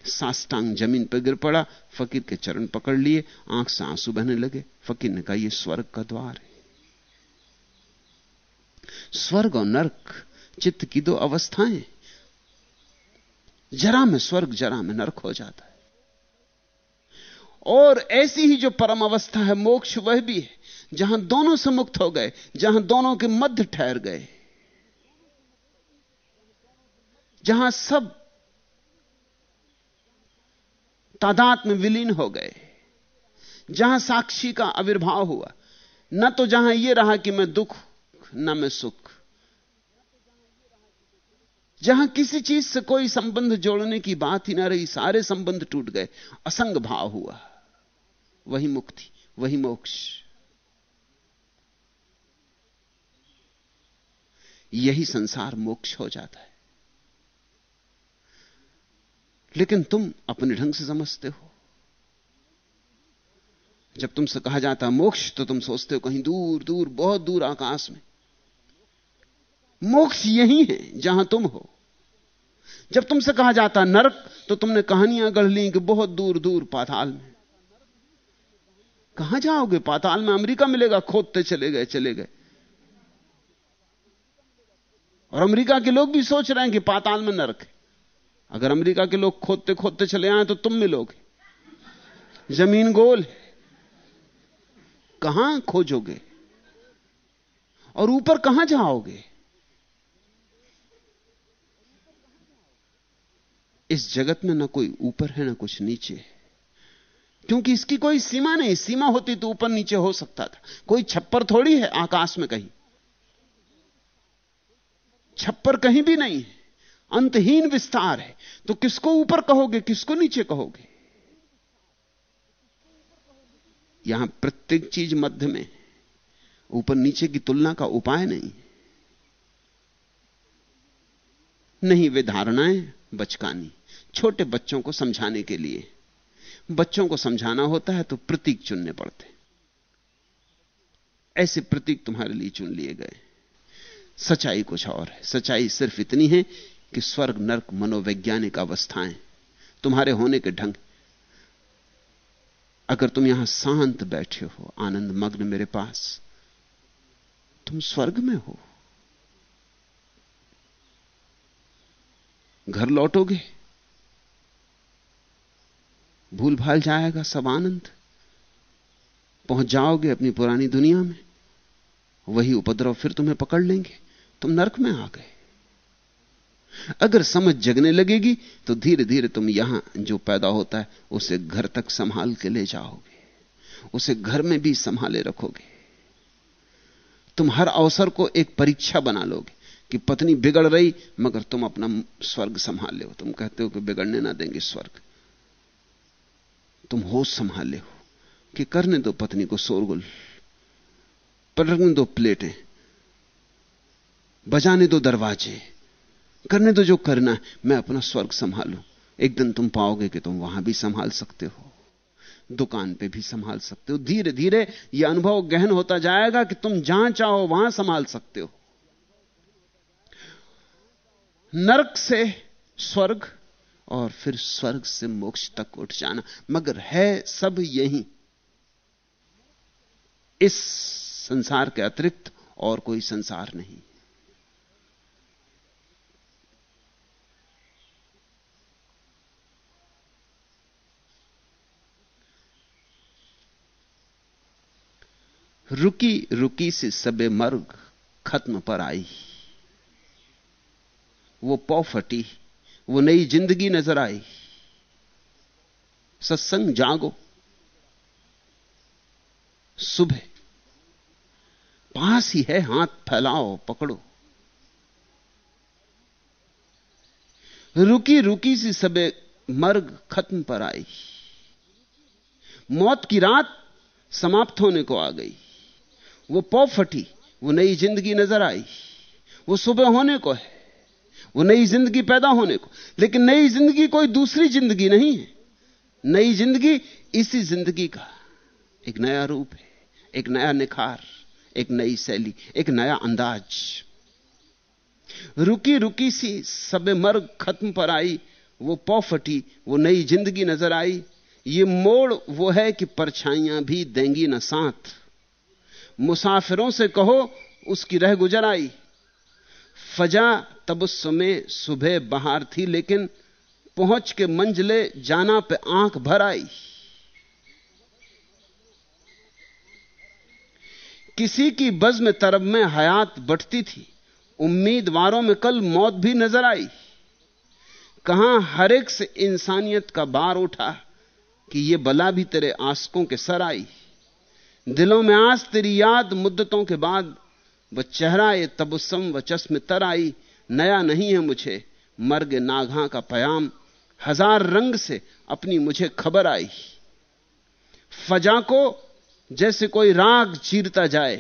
साष्टांग ज़मीन पर गिर पड़ा। फकीर के चरण पकड़ लिए। आँख से आँसू बहने लगे। फकीर ने कहा यह स्वर्ग का द्वार है। स्वर्ग और नरक चित्त की दो अवस्थाएँ। जरा में स्वर्ग, जरा में नरक हो जाता है। और ऐसी ही जो परम अवस्था है, मोक्ष, वह भी है, जहाँ दोनों से मुक्त हो गए, जहाँ दोनों के मध्य ठहर गए। जहाँ सब तादात में विलीन हो गए, जहाँ साक्षी का आविर्भाव हुआ। न तो जहाँ यह रहा कि मैं दुख, न मैं सुख। जहाँ किसी चीज़ से कोई संबंध जोड़ने की बात ही ना रही, सारे संबंध टूट गए, असंग भाव हुआ। वही मुक्ति, वही मोक्ष। यही संसार मोक्ष हो जाता है। लेकिन तुम अपने ढंग से समझते हो। जब तुमसे कहा जाता मोक्ष तो तुम सोचते हो कहीं दूर दूर बहुत दूर आकाश में। मोक्ष यही है जहाँ तुम हो। जब तुमसे कहा जाता नरक तो तुमने कहानियाँ गढ़ ली कि बहुत दूर दूर पाताल में। कहाँ जाओगे? पाताल में अमेरिका मिलेगा, खोदते चले गए चले गए। और अमेरिका के लोग भी सोच रहे हैं कि पाताल में नरक है। अगर अमेरिका के लोग खोदते खोदते चले आए तो तुम मिलोगे। ज़मीन गोल है। कहाँ खोजोगे? और ऊपर कहाँ जाओगे? इस जगत में ना कोई ऊपर है, ना कुछ नीचे है। क्योंकि इसकी कोई सीमा नहीं, सीमा होती तो ऊपर नीचे हो सकता था। कोई छप्पर थोड़ी है आकाश में कहीं। छप्पर कहीं भी नहीं है, अंतहीन विस्तार है। तो किसको ऊपर कहोगे, किसको नीचे कहोगे? यहाँ प्रत्येक चीज़ मध्य में ऊपर नीचे की तुलना का उपाय नहीं नहीं वे धारणाएँ बचकानी। छोटे बच्चों को समझाने के लिए। बच्चों को समझाना होता है तो प्रतीक चुनने पड़ते ऐसे प्रतीक तुम्हारे लिए चुन लिए गए। सच्चाई कुछ और है। सच्चाई सिर्फ़ इतनी है कि स्वर्ग, नर्क, मनोवैज्ञानिक अवस्थाएँ तुम्हारे होने के ढंग। अगर तुम यहाँ शांत बैठे हो, आनंद मग्न मेरे पास, तुम स्वर्ग में हो। घर लौटोगे? भूल भाल जाएगा सब आनंद। पहुँच जाओगे अपनी पुरानी दुनिया में, वही उपद्रव फिर तुम्हें पकड़ लेंगे। तुम नरक में आ गए। अगर समझ जगने लगेगी तो धीरे धीरे तुम यहाँ जो पैदा होता है, उसे घर तक संभाल के ले जाओगे। उसे घर में भी संभाले रखोगे। तुम हर अवसर को एक परीक्षा बना लोगे कि पत्नी बिगड़ रही, मगर तुम अपना स्वर्ग संभाल हो। तुम कहते हो कि बिगड़ने ना देंगे स्वर्ग। तुम होश संभाले हो कि करने दो पत्नी को शोरगुल, पलटने दो प्लेटें, बजाने दो दरवाजे, करने दो जो करना है, मैं अपना स्वर्ग संभालू। एक दिन तुम पाओगे कि तुम वहाँ भी संभाल सकते हो, दुकान पे भी संभाल सकते हो। धीरे धीरे यह अनुभव गहन होता जाएगा कि तुम जहाँ चाहो वहाँ संभाल सकते हो। नरक से स्वर्ग और फिर स्वर्ग से मोक्ष तक उठ जाना। मगर है सब यही। इस संसार के अतिरिक्त और कोई संसार नहीं। रुकी रुकी से सबे मर्ग खत्म पर आई। वो पौ फटी। वो नई ज़िंदगी नज़र आई। सत्संग जागो। सुबह। पास ही है, हाथ फैलाओ, पकड़ो। रुकी रुकी सी सबे मर्ग खत्म पर आई। मौत की रात समाप्त होने को आ गई। वो पौ फटी, वो नई ज़िंदगी नज़र आई। वो सुबह होने को है। वो नई ज़िंदगी पैदा होने को। लेकिन नई ज़िंदगी कोई दूसरी ज़िंदगी नहीं है। नई ज़िंदगी इसी ज़िंदगी का एक नया रूप है, एक नया निखार, एक नई शैली, एक नया अंदाज। रुकी रुकी सी सबे मर्ग खत्म पर आई, वो पौफटी, वो नई ज़िंदगी नज़र आई। ये मोड़ वो है कि परछाइयाँ भी देंगी न साथ। मुसाफिरों से कहो, उसकी रह गुजर आई। फजा तब उस समय सुबह बाहर थी, लेकिन पहुँच के मंजले जाना पे आँख भर आई। किसी की बज्म तरब में हयात बढ़ती थी। उम्मीदवारों में कल मौत भी नज़र आई। कहाँ हर एक से इंसानियत का बार उठा कि यह बला भी तेरे आसकों के सर आई। दिलों में आज तेरी याद, मुद्दतों के बाद वह चेहरा ये तबुसम व चश्म तर आई। नया नहीं है मुझे। मर्ग नाघा का पयाम, हज़ार रंग से अपनी मुझे खबर आई। फजा को जैसे कोई राग चीरता जाए,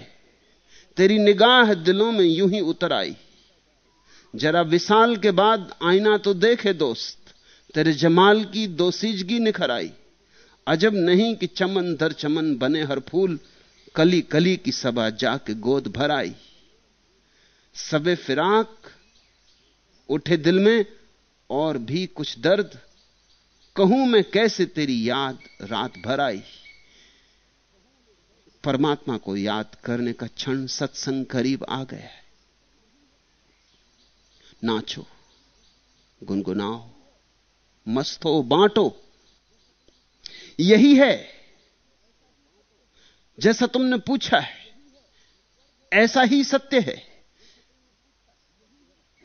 तेरी निगाह दिलों में यूँ ही उतर आई। जरा विशाल के बाद आईना तो देखे दोस्त, तेरे जमाल की दोसीजगी निखर आई। अजब नहीं कि चमन दर चमन बने हर फूल, कली कली की सभा जाके गोद भर आई। सबे फिराक उठे दिल में और भी कुछ दर्द, कहूँ मैं कैसे तेरी याद रात भर आई? परमात्मा को याद करने का क्षण सत्संग करीब आ गया है। नाचो, गुनगुनाओ, मस्त हो, बांटो। यही है, जैसा तुमने पूछा है, ऐसा ही सत्य है।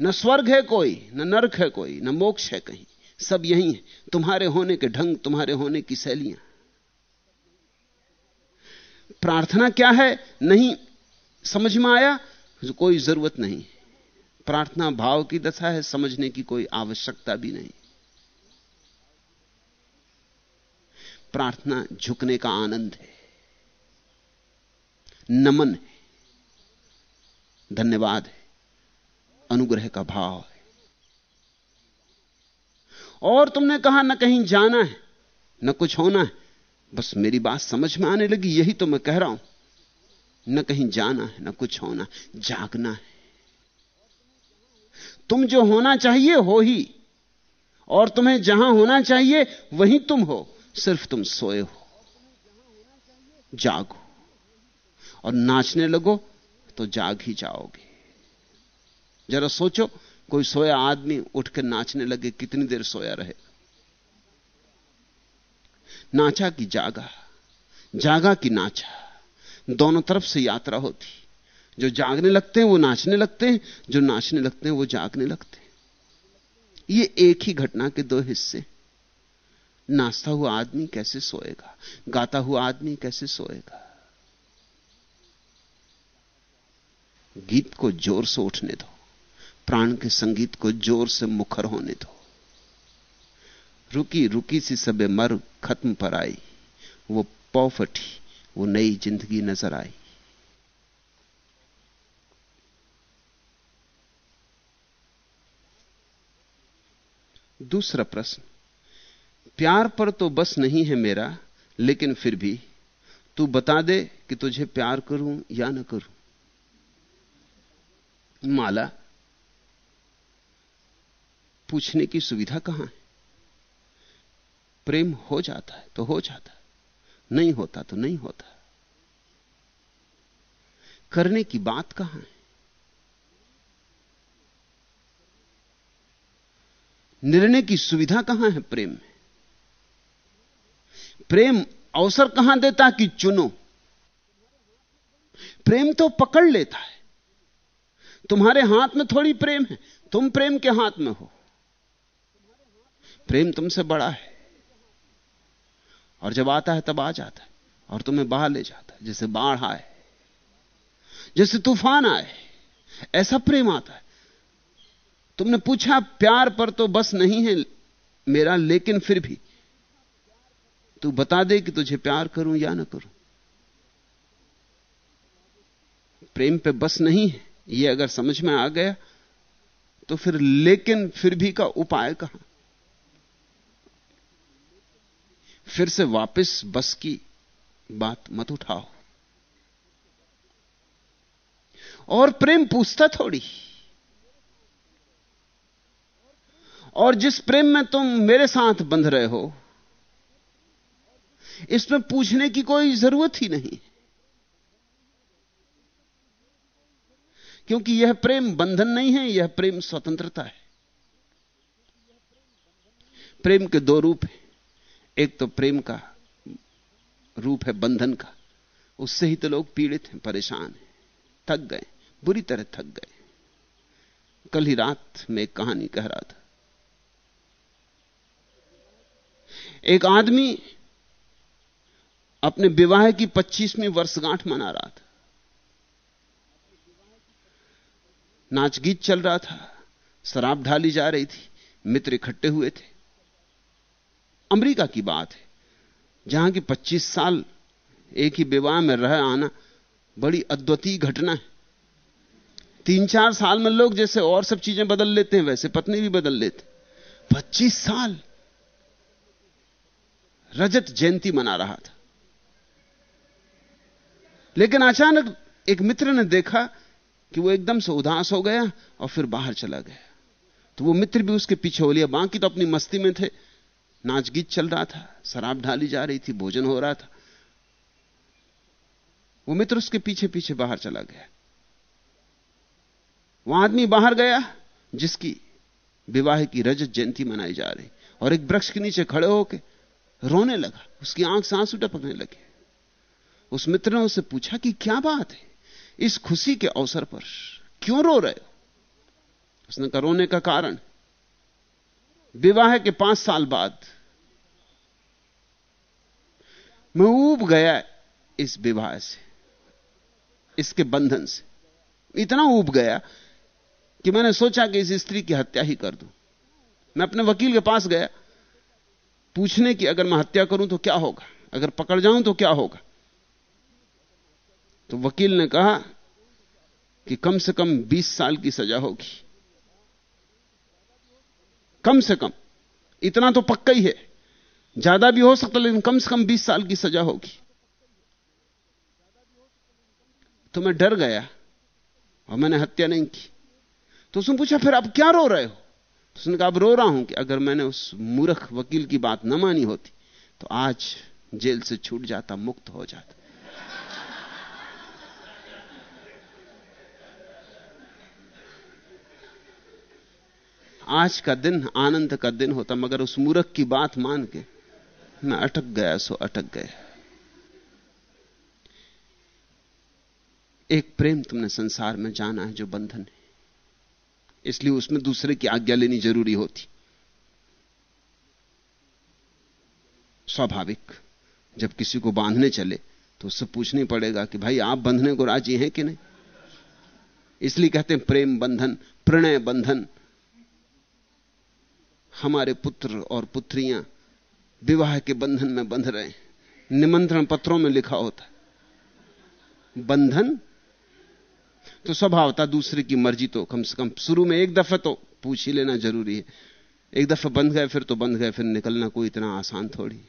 न स्वर्ग है कोई, न नरक है कोई, न मोक्ष है कहीं। सब यही है। तुम्हारे होने के ढंग, तुम्हारे होने की शैलियाँ। प्रार्थना क्या है? नहीं समझ में आया? कोई ज़रूरत नहीं। प्रार्थना भाव की दशा है, समझने की कोई आवश्यकता भी नहीं। प्रार्थना झुकने का आनंद है। नमन है। धन्यवाद है। अनुग्रह का भाव है। और तुमने कहा, ना कहीं जाना है, न कुछ होना है। बस मेरी बात समझ में आने लगी, यही तो मैं कह रहा हूँ। न कहीं जाना है, न कुछ होना जागना है। तुम जो होना चाहिए, हो ही। और तुम्हें जहाँ होना चाहिए, वहीं तुम हो, सिर्फ़ तुम सोए हो। जागो। और नाचने लगो तो जाग ही जाओगे। जरा सोचो, कोई सोया आदमी उठ के नाचने लगे, कितनी देर सोया रहे? नाचा की जागा जागा की नाचा, दोनों तरफ़ से यात्रा होती। जो जागने लगते हैं, वो नाचने लगते हैं, जो नाचने लगते हैं, वो जागने लगते हैं। ये एक ही घटना के दो हिस्से। नाचता हुआ आदमी कैसे सोएगा? गाता हुआ आदमी कैसे सोएगा? गीत को ज़ोर से उठने दो। प्राण के संगीत को ज़ोर से मुखर होने दो। रुकी रुकी सी सबे मर खत्म पर आई। वो पौफटी वो नई ज़िंदगी नज़र आई। दूसरा प्रश्न, प्यार पर तो बस नहीं है मेरा, लेकिन फिर भी, तू बता दे कि तुझे प्यार करूँ या न करूँ? माला पूछने की सुविधा कहाँ है? प्रेम हो जाता है तो हो जाता है। नहीं होता तो नहीं होता। करने की बात कहाँ है? निर्णय की सुविधा कहाँ है प्रेम में? प्रेम अवसर कहाँ देता कि चुनो? प्रेम तो पकड़ लेता है। तुम्हारे हाथ में थोड़ी प्रेम है, तुम प्रेम के हाथ में हो। प्रेम तुमसे बड़ा है। और जब आता है, तब आ जाता है। और तुम्हें बाहर ले जाता है जैसे बाढ़ आए जैसे तूफ़ान आए। ऐसा प्रेम आता है। तुमने पूछा, प्यार पर तो बस नहीं है मेरा, लेकिन फिर भी। तू बता दे कि तुझे प्यार करूँ या ना करूँ। प्रेम पे बस नहीं है। यह अगर समझ में आ गया तो फिर लेकिन फिर भी का उपाय कहाँ? फिर से वापस बस की बात मत उठाओ। और प्रेम पूछता थोड़ी। और जिस प्रेम में तुम मेरे साथ बंध रहे हो, इसमें पूछने की कोई ज़रूरत ही नहीं। क्योंकि यह प्रेम बंधन नहीं है, यह प्रेम स्वतंत्रता है। प्रेम के दो रूप हैं। एक तो प्रेम का रूप है, बंधन का। उससे ही तो लोग पीड़ित हैं, परेशान हैं। थक गए, बुरी तरह थक गए। कल ही रात में एक कहानी कह रहा था। एक आदमी अपने विवाह की 25वीं वर्षगांठ मना रहा था। नाच गीत चल रहा था, शराब ढाली जा रही थी, मित्र इकट्ठे हुए थे। अमेरिका की बात है, जहाँ की 25 साल एक ही विवाह में रह आना बड़ी अद्वितीय घटना है। तीन चार साल में लोग जैसे और सब चीज़ें बदल लेते हैं, वैसे पत्नी भी बदल लेते 25 साल रजत जयंती मना रहा था। लेकिन अचानक एक मित्र ने देखा कि वो एकदम से उदास हो गया और फिर बाहर चला गया। तो वो मित्र भी उसके पीछे हो लिया, बाकी तो अपनी मस्ती में थे। नाच गीत चल रहा था, शराब ढाली जा रही थी, भोजन हो रहा था। वो मित्र उसके पीछे पीछे बाहर चला गया। वह आदमी बाहर गया, जिसकी विवाह की रजत जयंती मनाई जा रही। और एक वृक्ष के नीचे खड़े होकर रोने लगा। उसकी आँख से आँसू टपकने लगे। उस मित्र ने उससे पूछा कि क्या बात है? इस खुशी के अवसर पर क्यों रो रहे हो? उसने कहा, रोने का कारण, विवाह के पाँच साल बाद मैं ऊब गया इस विवाह से, इसके बंधन से। इतना ऊब गया कि मैंने सोचा कि इस स्त्री की हत्या ही कर दूँ। मैं अपने वकील के पास गया, पूछने की अगर मैं हत्या करूँ तो क्या होगा? अगर पकड़ जाऊँ तो क्या होगा? तो वकील ने कहा कि कम से कम 20 साल की सजा होगी। कम से कम। इतना तो पक्का ही है। ज़्यादा भी हो सकता लेकिन कम से कम 20 साल की सजा होगी। तो मैं डर गया और मैंने हत्या नहीं की। तो उसने पूछा, फिर आप क्या रो रहे हो? तो उसने कहा, अब रो रहा हूँ कि अगर मैंने उस मूर्ख वकील की बात न मानी होती तो आज जेल से छूट जाता, मुक्त हो जाता। आज का दिन आनंद का दिन होता, मगर उस मूर्ख की बात मान के मैं अटक गया, सो अटक गया एक प्रेम तुमने संसार में जाना है जो बंधन है। इसलिए उसमें दूसरे की आज्ञा लेनी ज़रूरी होती। स्वाभाविक, जब किसी को बांधने चले तो उससे पूछना पड़ेगा कि भाई, आप बंधने को राज़ी हैं कि नहीं? इसलिए कहते हैं, प्रेम बंधन, प्रणय बंधन। हमारे पुत्र और पुत्रियाँ विवाह के बंधन में बंध रहे हैं। निमंत्रण पत्रों में लिखा होता बंधन? तो स्वभाव था दूसरे की मर्ज़ी तो कम से कम शुरू में एक दफे तो पूछ ही लेना ज़रूरी है। एक दफे बंध गए, फिर तो बंध गए, फिर निकलना कोई इतना आसान थोड़ी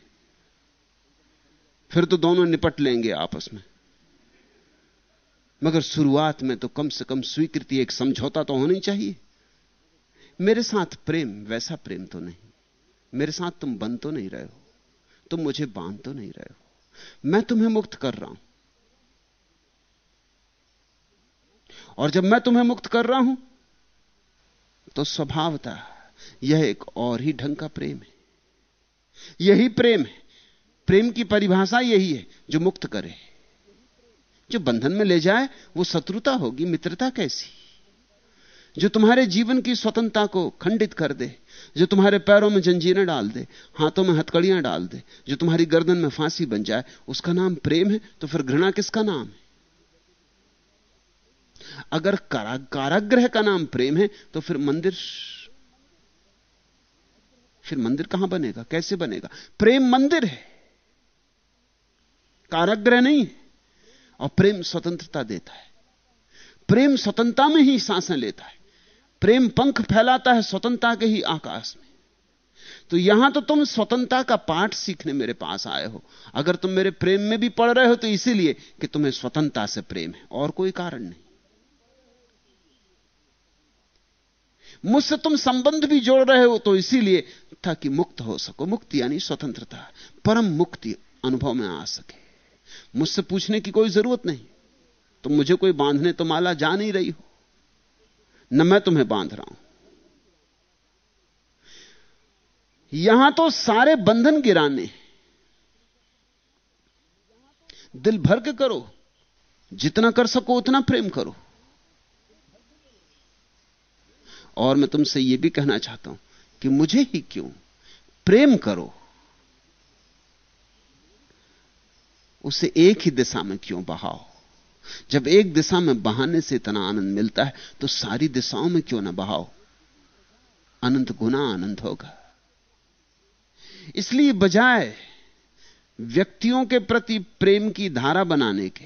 फिर तो दोनों निपट लेंगे आपस में। मगर शुरुआत में तो कम से कम स्वीकृति एक समझौता तो होनी चाहिए। मेरे साथ प्रेम, वैसा प्रेम तो नहीं। मेरे साथ तुम बन तो नहीं रहे हो, तुम मुझे बाँध तो नहीं रहे हो। मैं तुम्हें मुक्त कर रहा हूँ। और जब मैं तुम्हें मुक्त कर रहा हूँ तो स्वभावता यह एक और ही ढंग का प्रेम है। यही प्रेम है। प्रेम की परिभाषा यही है, जो मुक्त करे। जो बंधन में ले जाए, वो शत्रुता होगी, मित्रता कैसी? जो तुम्हारे जीवन की स्वतंत्रता को खंडित कर दे जो तुम्हारे पैरों में जंजीरें डाल दे हाथों में हथकड़ियाँ डाल दे जो तुम्हारी गर्दन में फांसी बन जाए उसका नाम प्रेम है तो फिर घृणा किसका नाम है? अगर कारा, काराग्रह का नाम प्रेम है तो फिर मंदिर फिर मंदिर कहाँ बनेगा? कैसे बनेगा? प्रेम मंदिर है। काराग्रह नहीं और प्रेम स्वतंत्रता देता है। प्रेम स्वतंत्रता में ही साँसें लेता है। प्रेम पंख फैलाता है स्वतंत्रता के ही आकाश में। तो यहाँ तो तुम स्वतंत्रता का पाठ सीखने मेरे पास आए हो। अगर तुम मेरे प्रेम में भी पढ़ रहे हो तो इसीलिए कि तुम्हें स्वतंत्रता से प्रेम है। और कोई कारण नहीं। मुझसे तुम संबंध भी जोड़ रहे हो तो इसीलिए ताकि मुक्त हो सको। मुक्ति यानी स्वतंत्रता। परम मुक्ति अनुभव में आ सके। मुझसे पूछने की कोई ज़रूरत नहीं। तुम मुझे कोई बांधने तो माला जा नहीं रही हो। न मैं तुम्हें बाँध रहा हूँ। यहाँ तो सारे बंधन गिराने दिल भर के करो, जितना कर सको उतना प्रेम करो। और मैं तुमसे यह भी कहना चाहता हूँ कि मुझे ही क्यों प्रेम करो, उसे एक ही दिशा में क्यों बहाओ? जब एक दिशा में बहाने से इतना आनंद मिलता है तो सारी दिशाओं में क्यों ना बहाओ? अनंत गुना आनंद होगा। इसलिए बजाय व्यक्तियों के प्रति प्रेम की धारा बनाने के,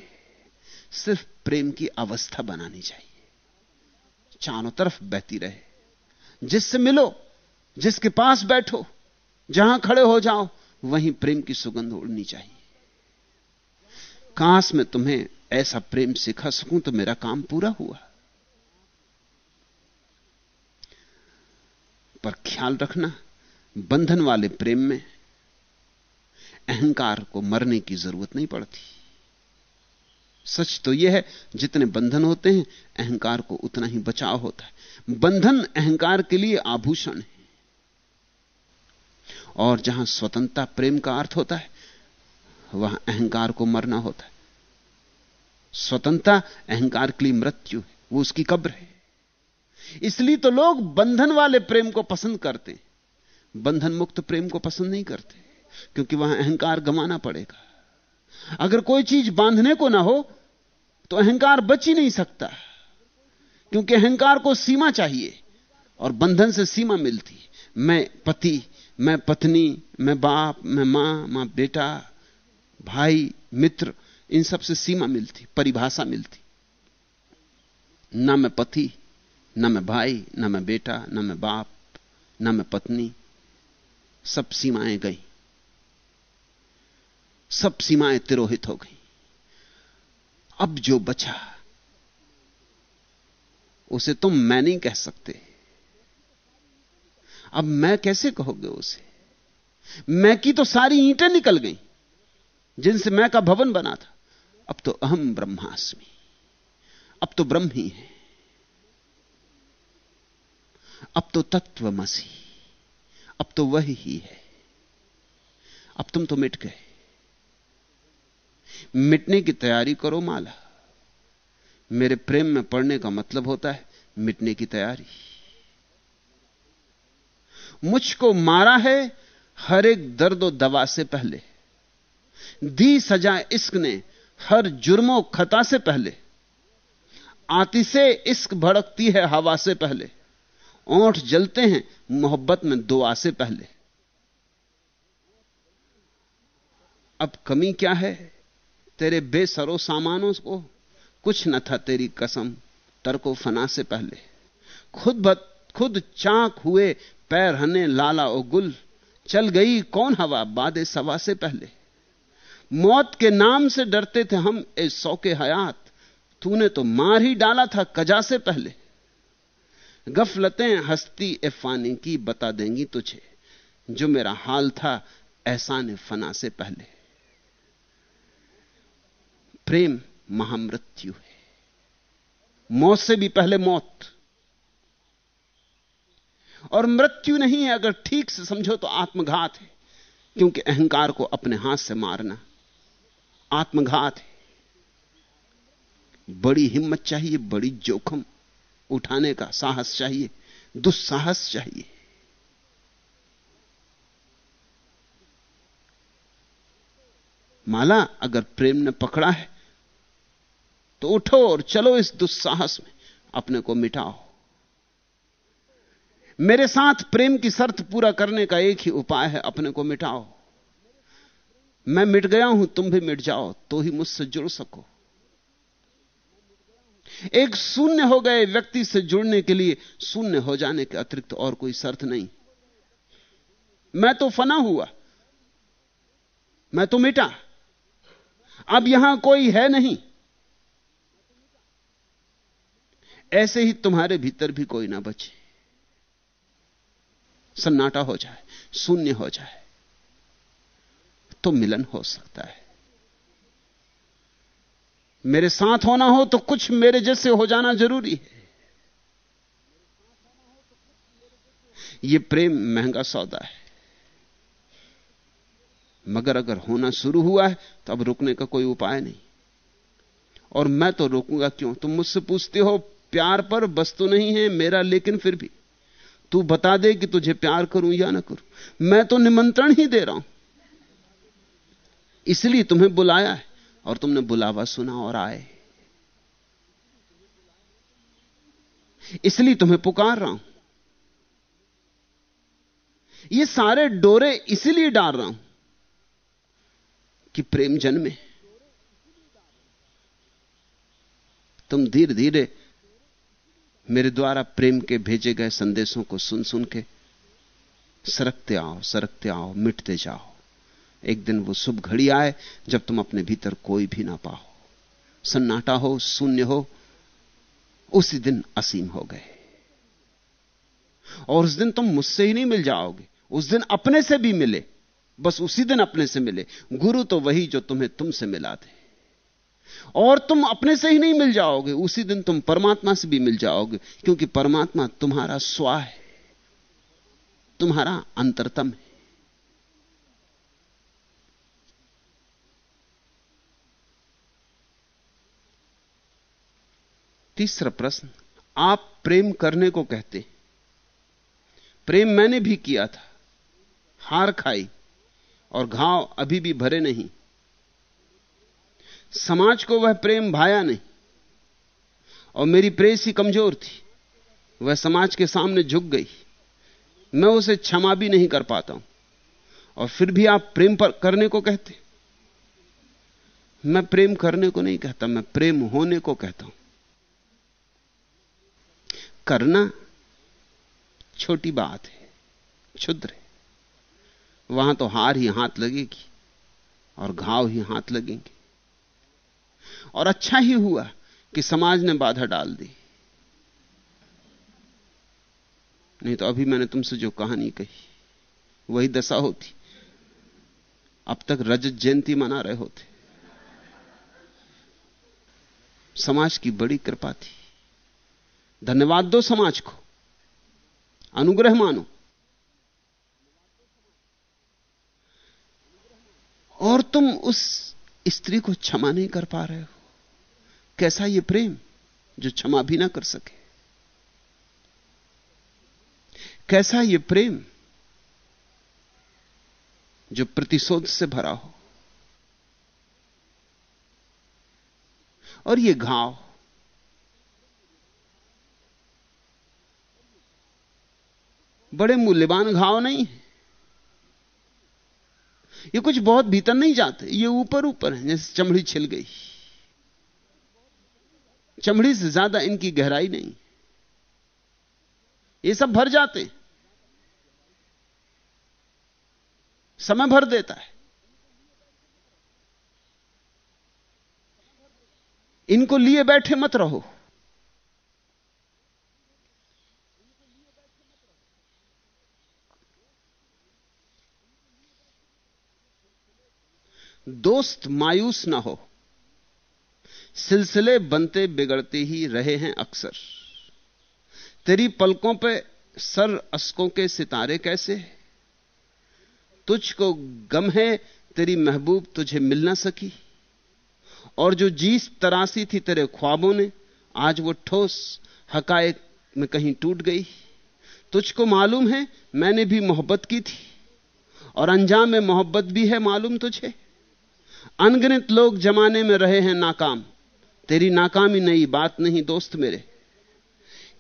सिर्फ़ प्रेम की अवस्था बनानी चाहिए। चारों तरफ़ बहती रहे। जिससे मिलो, जिसके पास बैठो, जहाँ खड़े हो जाओ, वहीं प्रेम की सुगंध उड़नी चाहिए। काश में तुम्हें ऐसा प्रेम सिखा सकूँ तो मेरा काम पूरा हुआ। पर ख्याल रखना, बंधन वाले प्रेम में अहंकार को मरने की ज़रूरत नहीं पड़ती। सच तो यह है, जितने बंधन होते हैं, अहंकार को उतना ही बचाव होता है। बंधन अहंकार के लिए आभूषण है। और जहाँ स्वतंत्रता प्रेम का अर्थ होता है, वहाँ अहंकार को मरना होता है। स्वतंत्रता, अहंकार के लिए मृत्यु है। वो उसकी कब्र है। इसलिए तो लोग बंधन वाले प्रेम को पसंद करते बंधन मुक्त प्रेम को पसंद नहीं करते, क्योंकि वहाँ अहंकार गमाना पड़ेगा। अगर कोई चीज़ बांधने को ना हो तो अहंकार बच ही नहीं सकता, क्योंकि अहंकार को सीमा चाहिए, और बंधन से सीमा मिलती मैं पति, मैं पत्नी, मैं बाप, मैं माँ माँ बेटा, भाई, मित्र इन सबसे सीमा मिलती, परिभाषा मिलती। ना मैं पति, ना मैं भाई, ना मैं बेटा, ना मैं बाप, ना मैं पत्नी, सब सीमाएँ गई। सब सीमाएँ तिरोहित हो गई। अब जो बचा, उसे तुम मैं नहीं कह सकते। अब मैं कैसे कहोगे उसे? मैं की तो सारी ईंटें निकल गई, जिनसे मैं का भवन बना था। अब तो अहम ब्रह्मास्मि। अब तो ब्रह्म ही। है अब तो तत्वमसी। अब तो वही ही है। अब तुम तो मिट गए। मिटने की तैयारी करो माला। मेरे प्रेम में पड़ने का मतलब होता है मिटने की तैयारी। मुझको मारा है हर एक दर्द दवा से पहले। दी सजा इश्क ने हर जुर्मो खता से पहले। आती से इश्क भड़कती है हवा से पहले। ओठ जलते हैं मोहब्बत में दुआ से पहले। अब कमी क्या है? तेरे बेसरो सामानों को कुछ न था तेरी कसम तरको फना से पहले। खुद बत खुद चाक हुए पैर हने लाला और गुल चल गई कौन हवा बादे सवा से पहले। मौत के नाम से डरते थे हम, ए, सौ के हयात, तूने तो मार ही डाला था कजा से पहले। गफलतें हस्ती ए फानी की, बता देंगी तुझे, जो मेरा हाल था एहसान फना से पहले। प्रेम महामृत्यु है। मौत से भी पहले मौत। और मृत्यु नहीं है अगर ठीक से समझो तो आत्मघात है, क्योंकि अहंकार को अपने हाथ से मारना आत्मघात है। बड़ी हिम्मत चाहिए, बड़ी जोखम उठाने का साहस चाहिए, दुस्साहस चाहिए। माला अगर प्रेम ने पकड़ा है तो उठो और चलो इस दुस्साहस में, अपने को मिटाओ। मेरे साथ प्रेम की शर्त पूरा करने का एक ही उपाय है, अपने को मिटाओ। मैं मिट गया हूँ, तुम भी मिट जाओ तो ही मुझसे जुड़ सको। एक शून्य हो गए व्यक्ति से जुड़ने के लिए, शून्य हो जाने के अतिरिक्त और कोई शर्त नहीं। मैं तो फना हुआ, मैं तो मिटा। अब यहाँ कोई है नहीं। ऐसे ही तुम्हारे भीतर भी कोई ना बचे। सन्नाटा हो जाए, शून्य हो जाए। तो मिलन हो सकता है। मेरे साथ होना हो तो कुछ मेरे जैसे हो जाना ज़रूरी है। यह प्रेम महँगा सौदा है। मगर अगर होना शुरू हुआ है तो अब रुकने का कोई उपाय नहीं। और मैं तो रोकूँगा क्यों? तुम मुझसे पूछते हो, प्यार पर वस्तु नहीं है मेरा, लेकिन फिर भी। तू बता दे कि तुझे प्यार करूँ या ना करूँ। मैं तो निमंत्रण ही दे रहा हूँ। इसलिए तुम्हें बुलाया है और तुमने बुलावा सुना और आए। इसलिए तुम्हें पुकार रहा हूँ। ये सारे डोरे इसलिए डाल रहा हूँ कि प्रेम जन्मे। तुम धीरे धीरे मेरे द्वारा प्रेम के भेजे गए संदेशों को सुन सुन के सरकते आओ सरकते आओ, मिटते जाओ। एक दिन वो शुभ घड़ी आए, जब तुम अपने भीतर कोई भी ना पाओ। सन्नाटा हो, शून्य हो, उसी दिन असीम हो गए। और उस दिन तुम मुझसे ही नहीं मिल जाओगे। उस दिन अपने से भी मिले, बस उसी दिन अपने से मिले। गुरु तो वही जो तुम्हें तुमसे मिला थे और तुम अपने से ही नहीं मिल जाओगे, उसी दिन तुम परमात्मा से भी मिल जाओगे, क्योंकि परमात्मा तुम्हारा स्वा है, तुम्हारा अंतरतम है। तीसरा प्रश्न, आप प्रेम करने को कहते प्रेम मैंने भी किया था, हार खाई और घाव अभी भी भरे नहीं। समाज को वह प्रेम भाया नहीं और मेरी प्रेसी कमज़ोर थी, वह समाज के सामने झुक गई। मैं उसे क्षमा भी नहीं कर पाता हूँ और फिर भी आप प्रेम पर करने को कहते मैं प्रेम करने को नहीं कहता, मैं प्रेम होने को कहता हूँ। करना छोटी बात है, क्षुद्र है। वहाँ तो हार ही हाथ लगेगी और घाव ही हाथ लगेंगे। और अच्छा ही हुआ कि समाज ने बाधा डाल दी। नहीं तो अभी मैंने तुमसे जो कहानी कही, वही दशा होती। अब तक रजत जयंती मना रहे होते। समाज की बड़ी कृपा थी। धन्यवाद दो समाज को। अनुग्रह मानो। और तुम उस स्त्री को क्षमा नहीं कर पा रहे हो। कैसा यह प्रेम जो क्षमा भी ना कर सके? कैसा यह प्रेम जो प्रतिशोध से भरा हो? और यह घाव बड़े मूल्यवान घाव नहीं है। ये कुछ बहुत भीतर नहीं जाते, ये ऊपर ऊपर है, जैसे चमड़ी छिल गई। चमड़ी से ज़्यादा इनकी गहराई नहीं। ये सब भर जाते समय भर देता है। इनको लिए बैठे मत रहो। दोस्त मायूस ना हो। सिलसिले बनते बिगड़ते ही रहे हैं अक्सर। तेरी पलकों पे सर अस्कों के सितारे कैसे? तुझको गम है, तेरी महबूब तुझे मिल ना सकी। और जो जीस तरासी थी तेरे ख्वाबों ने, आज वो ठोस हकायक में कहीं टूट गई। तुझको मालूम है, मैंने भी मोहब्बत की थी। और अंजाम में मोहब्बत भी है मालूम तुझे। अनगिनत लोग जमाने में रहे हैं नाकाम। तेरी नाकामी नई बात नहीं, दोस्त मेरे।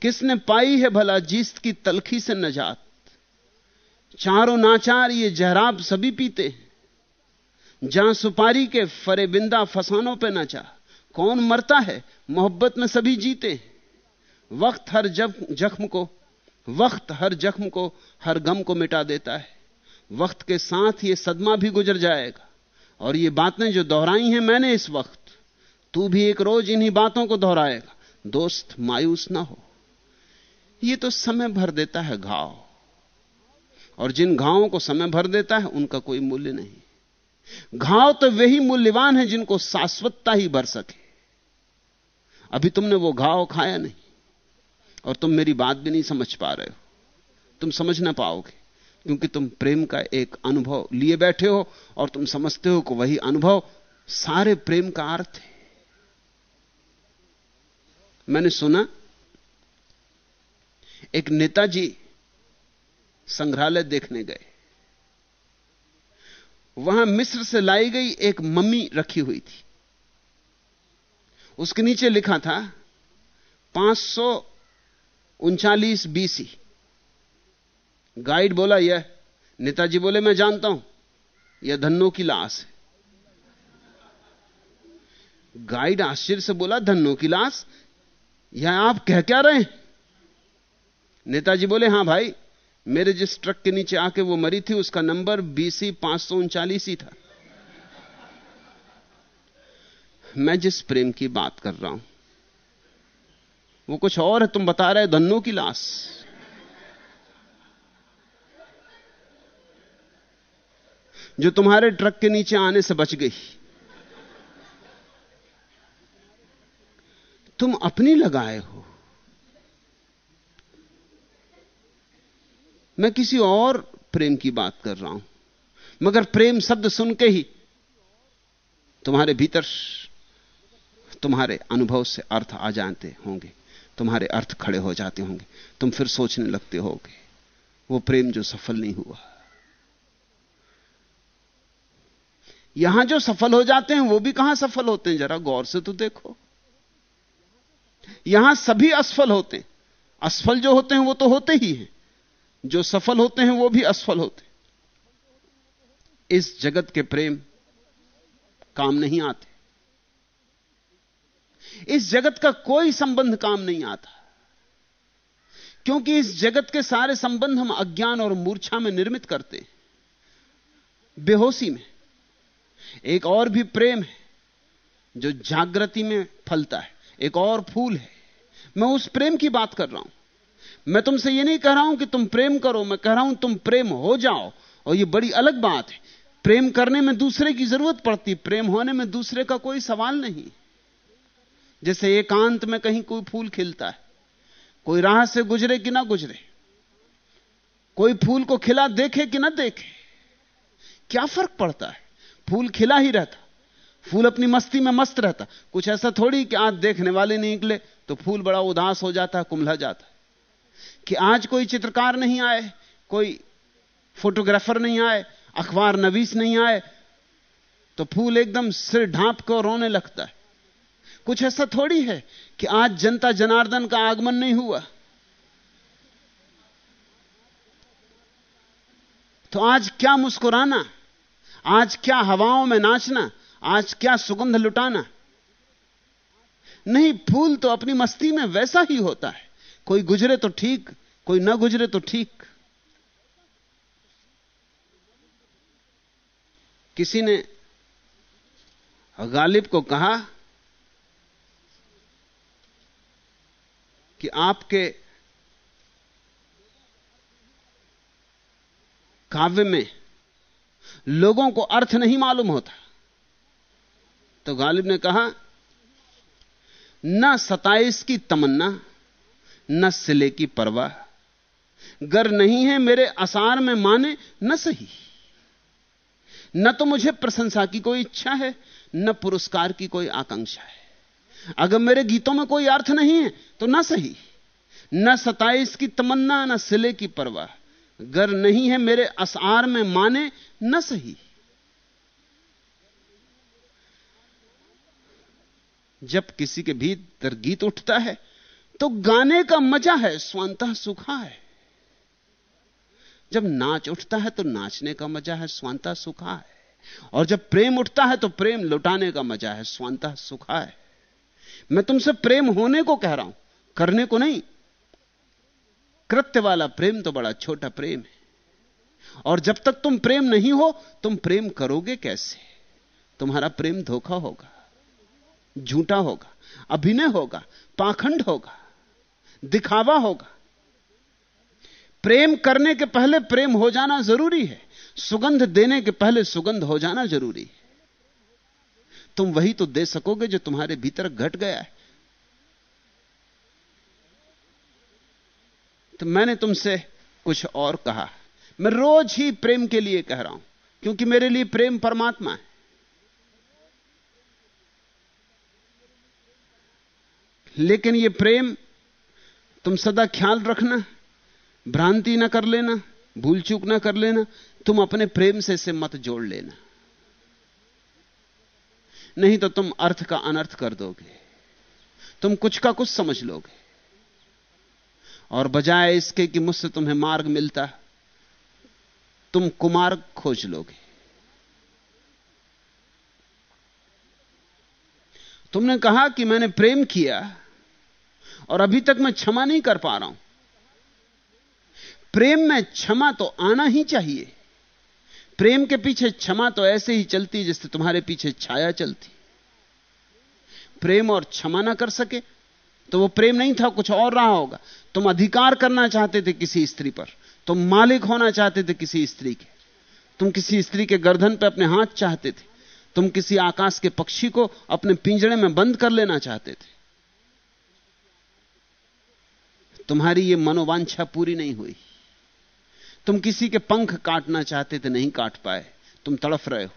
किसने पाई है भला जीस्त की तलखी से नजात? चारों नाचार ये जहराब सभी पीते जहाँ सुपारी के फरे बिंदा फसानों पे नचा कौन मरता है? मोहब्बत में सभी जीते वक्त हर जख्म को, वक्त हर जख्म को, हर गम को मिटा देता है। वक्त के साथ ये सदमा भी गुजर जाएगा। और ये बातें जो दोहराई हैं मैंने इस वक्त, तू भी एक रोज इन्हीं बातों को दोहराएगा। दोस्त, मायूस ना हो। ये तो समय भर देता है घाव। और जिन घावों को समय भर देता है, उनका कोई मूल्य नहीं। घाव तो वही मूल्यवान है जिनको शाश्वतता ही भर सके। अभी तुमने वो घाव खाया नहीं, और तुम मेरी बात भी नहीं समझ पा रहे हो। तुम समझ ना पाओगे। क्योंकि तुम प्रेम का एक अनुभव लिए बैठे हो और तुम समझते हो कि वही अनुभव सारे प्रेम का अर्थ है। मैंने सुना, एक नेताजी संग्रहालय देखने गए। वहाँ मिस्र से लाई गई एक मम्मी रखी हुई थी। उसके नीचे लिखा था, पाँच सौ उनचालीस बीसी। गाइड बोला, यह नेताजी बोले, मैं जानता हूँ, यह धन्नो की लाश है. गाइड आश्चर्य से बोला, धन्नो की लाश? यह आप कह क्या रहे नेताजी बोले, हाँ भाई, मेरे जिस ट्रक के नीचे आके वो मरी थी, उसका नंबर बीसी पाँच सौ उनचालीस ही था। मैं जिस प्रेम की बात कर रहा हूँ, वो कुछ और है, तुम बता रहे धन्नो की लाश। जो तुम्हारे ट्रक के नीचे आने से बच गई। तुम अपनी लगाए हो। मैं किसी और प्रेम की बात कर रहा हूँ, मगर प्रेम शब्द सुन के ही तुम्हारे भीतर तुम्हारे अनुभव से अर्थ आ जाते होंगे, तुम्हारे अर्थ खड़े हो जाते होंगे, तुम फिर सोचने लगते होगे, वो प्रेम जो सफल नहीं हुआ। यहाँ जो सफल हो जाते हैं, वो भी कहाँ सफल होते हैं? जरा गौर से तो देखो। यहाँ सभी असफल होते हैं। असफल जो होते हैं, वो तो होते ही हैं। जो सफल होते हैं, वो भी असफल होते इस जगत के प्रेम काम नहीं आते। इस जगत का कोई संबंध काम नहीं आता। क्योंकि इस जगत के सारे संबंध हम अज्ञान और मूर्छा में निर्मित करते हैं। बेहोशी में। एक और भी प्रेम है जो जागृति में फलता है। एक और फूल है। मैं उस प्रेम की बात कर रहा हूँ। मैं तुमसे यह नहीं कह रहा हूँ कि तुम प्रेम करो, मैं कह रहा हूँ तुम प्रेम हो जाओ। और यह बड़ी अलग बात है। प्रेम करने में दूसरे की ज़रूरत पड़ती, प्रेम होने में दूसरे का कोई सवाल नहीं। जैसे एकांत में कहीं कोई फूल खिलता है, कोई राह से गुजरे कि ना गुजरे, कोई फूल को खिला देखे कि ना देखे, क्या फ़र्क पड़ता है? फूल खिला ही रहता। फूल अपनी मस्ती में मस्त रहता। कुछ ऐसा थोड़ी कि आज देखने वाले नहीं निकले तो फूल बड़ा उदास हो जाता है कुंभला जाता। कि आज कोई चित्रकार नहीं आए, कोई फोटोग्राफर नहीं आए, अखबार नवीस नहीं आए तो फूल एकदम सिर ढांप कर रोने लगता है। कुछ ऐसा थोड़ी है कि आज जनता जनार्दन का आगमन नहीं हुआ। तो आज क्या मुस्कुराना? आज क्या हवाओं में नाचना, आज क्या सुगंध लुटाना? नहीं, फूल तो अपनी मस्ती में वैसा ही होता है। कोई गुजरे तो ठीक, कोई ना गुजरे तो ठीक। किसी ने गालिब को कहा कि आपके काव्य में लोगों को अर्थ नहीं मालूम होता। तो गालिब ने कहा, न सताइस की तमन्ना, न सिले की परवाह। गर नहीं है मेरे आसार में माने, न सही। न तो मुझे प्रशंसा की कोई इच्छा है, न पुरस्कार की कोई आकांक्षा है। अगर मेरे गीतों में कोई अर्थ नहीं है तो ना सही। न सताइस की तमन्ना, न सिले की परवाह। गर नहीं है मेरे असार में माने न सही। जब किसी के भीतर गीत उठता है तो गाने का मज़ा है, स्वांता सुखा है। जब नाच उठता है तो नाचने का मज़ा है, स्वांता सुखा है। और जब प्रेम उठता है तो प्रेम लुटाने का मज़ा है, स्वांता सुखा है। मैं तुमसे प्रेम होने को कह रहा हूँ, करने को नहीं कृत्य वाला प्रेम तो बड़ा छोटा प्रेम है। और जब तक तुम प्रेम नहीं हो, तुम प्रेम करोगे कैसे? तुम्हारा प्रेम धोखा होगा, झूठा होगा, अभिनय होगा, पाखंड होगा, दिखावा होगा। प्रेम करने के पहले प्रेम हो जाना ज़रूरी है। सुगंध देने के पहले सुगंध हो जाना ज़रूरी है। तुम वही तो दे सकोगे जो तुम्हारे भीतर घट गया है। तो मैंने तुमसे कुछ और कहा। मैं रोज ही प्रेम के लिए कह रहा हूँ, क्योंकि मेरे लिए प्रेम परमात्मा है। लेकिन यह प्रेम, तुम सदा ख्याल रखना, भ्रांति ना कर लेना, भूल चूक ना कर लेना, तुम अपने प्रेम से इसे मत जोड़ लेना। नहीं तो तुम अर्थ का अनर्थ कर दोगे। तुम कुछ का कुछ समझ लोगे। और बजाय इसके कि मुझसे तुम्हें मार्ग मिलता, तुम कुमार्ग खोज लोगे। तुमने कहा कि मैंने प्रेम किया और अभी तक मैं क्षमा नहीं कर पा रहा हूँ। प्रेम में क्षमा तो आना ही चाहिए। प्रेम के पीछे क्षमा तो ऐसे ही चलती जिससे तुम्हारे पीछे छाया चलती। प्रेम और क्षमा ना कर सके तो वो प्रेम नहीं था, कुछ और रहा होगा। तुम अधिकार करना चाहते थे किसी स्त्री पर, तुम मालिक होना चाहते थे किसी स्त्री के। तुम किसी स्त्री के गर्दन पर अपने हाथ चाहते थे। तुम किसी आकाश के पक्षी को अपने पिंजड़े में बंद कर लेना चाहते थे। तुम्हारी यह मनोवांछा पूरी नहीं हुई। तुम किसी के पंख काटना चाहते थे, नहीं काट पाए। तुम तड़फ रहे हो।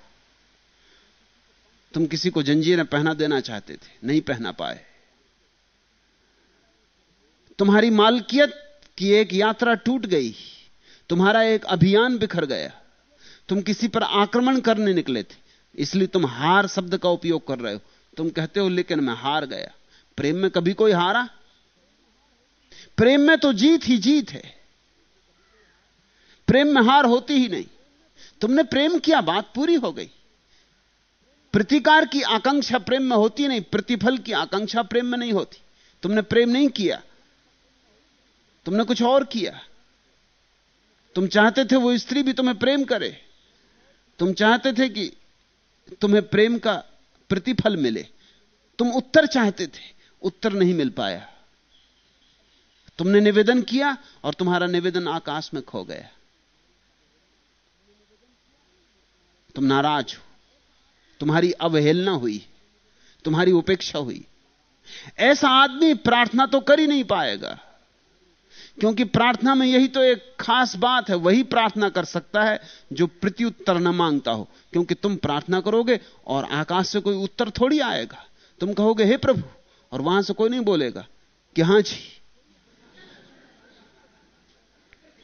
तुम किसी को जंजीरें पहना देना चाहते थे, नहीं पहना पाए। तुम्हारी मालकियत की एक यात्रा टूट गई। तुम्हारा एक अभियान बिखर गया। तुम किसी पर आक्रमण करने निकले थे। इसलिए तुम हार शब्द का उपयोग कर रहे हो। तुम कहते हो, लेकिन मैं हार गया। प्रेम में कभी कोई हारा? प्रेम में तो जीत ही जीत है। प्रेम में हार होती ही नहीं। तुमने प्रेम किया, बात पूरी हो गई। प्रतिकार की आकांक्षा प्रेम में होती नहीं, प्रतिफल की आकांक्षा प्रेम में नहीं होती। तुमने प्रेम नहीं किया। तुमने कुछ और किया। तुम चाहते थे वो स्त्री भी तुम्हें प्रेम करे। तुम चाहते थे कि तुम्हें प्रेम का प्रतिफल मिले। तुम उत्तर चाहते थे, उत्तर नहीं मिल पाया। तुमने निवेदन किया और तुम्हारा निवेदन आकाश में खो गया। तुम नाराज़ हो। तुम्हारी अवहेलना हुई। तुम्हारी उपेक्षा हुई। ऐसा आदमी प्रार्थना तो कर ही नहीं पाएगा। क्योंकि प्रार्थना में यही तो एक खास बात है, वही प्रार्थना कर सकता है जो प्रत्युत्तर न माँगता हो। क्योंकि तुम प्रार्थना करोगे और आकाश से कोई उत्तर थोड़ी आएगा। तुम कहोगे, हे प्रभु, और वहाँ से कोई नहीं बोलेगा कि, हाँ जी।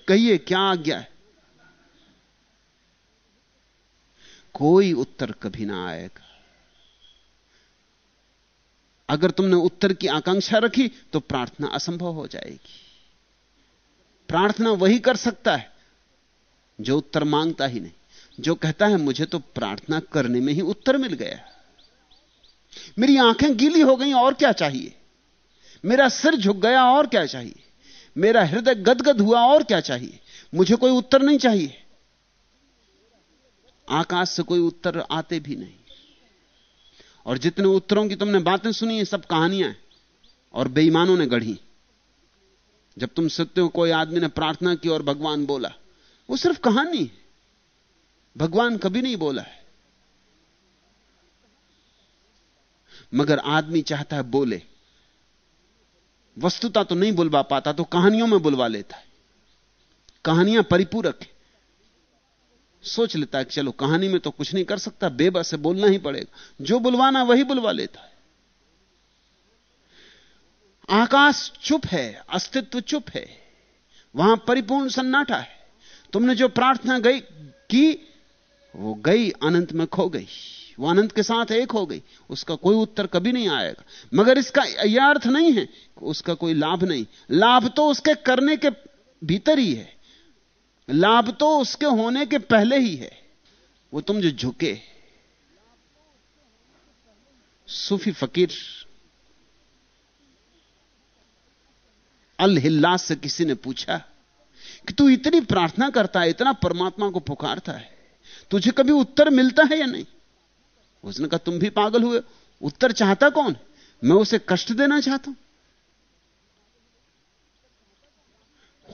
कहिए, क्या आज्ञा है? कोई उत्तर कभी ना आएगा। अगर तुमने उत्तर की आकांक्षा रखी तो प्रार्थना असंभव हो जाएगी। प्रार्थना वही कर सकता है, जो उत्तर माँगता ही नहीं। जो कहता है, मुझे तो प्रार्थना करने में ही उत्तर मिल गया। मेरी आँखें गीली हो गई, और क्या चाहिए? मेरा सिर झुक गया, और क्या चाहिए? मेरा हृदय गदगद हुआ, और क्या चाहिए? मुझे कोई उत्तर नहीं चाहिए। आकाश से कोई उत्तर आते भी नहीं। और जितने उत्तरों की तुमने बातें सुनी है सब कहानियाँ हैं, और बेईमानों ने गढ़ी। जब तुम सुनते हो, कोई आदमी ने प्रार्थना की और भगवान बोला। वो सिर्फ़ कहानी भगवान कभी नहीं बोला है। मगर आदमी चाहता है बोले। वस्तुता तो नहीं बुलवा पाता तो कहानियों में बुलवा लेता है। कहानियाँ परिपूरक है। सोच लेता है कि चलो, कहानी में तो कुछ नहीं कर सकता, बेबस से बोलना ही पड़ेगा। जो बुलवाना, वही बुलवा लेता है। आकाश चुप है, अस्तित्व चुप है, वहाँ परिपूर्ण सन्नाटा है। तुमने जो प्रार्थना गई की, वो गई अनंत में खो गई, वो अनंत के साथ एक हो गई, उसका कोई उत्तर कभी नहीं आएगा। मगर इसका यह अर्थ नहीं है उसका कोई लाभ नहीं। लाभ तो उसके करने के भीतर ही है। लाभ तो उसके होने के पहले ही है। वो तुम जो झुके, सूफी फकीर अल हिल्लास से किसी ने पूछा कि तू इतनी प्रार्थना करता है, इतना परमात्मा को पुकारता है, तुझे कभी उत्तर मिलता है या नहीं? उसने कहा, तुम भी पागल हुए उत्तर चाहता कौन? मैं उसे कष्ट देना चाहता हूँ।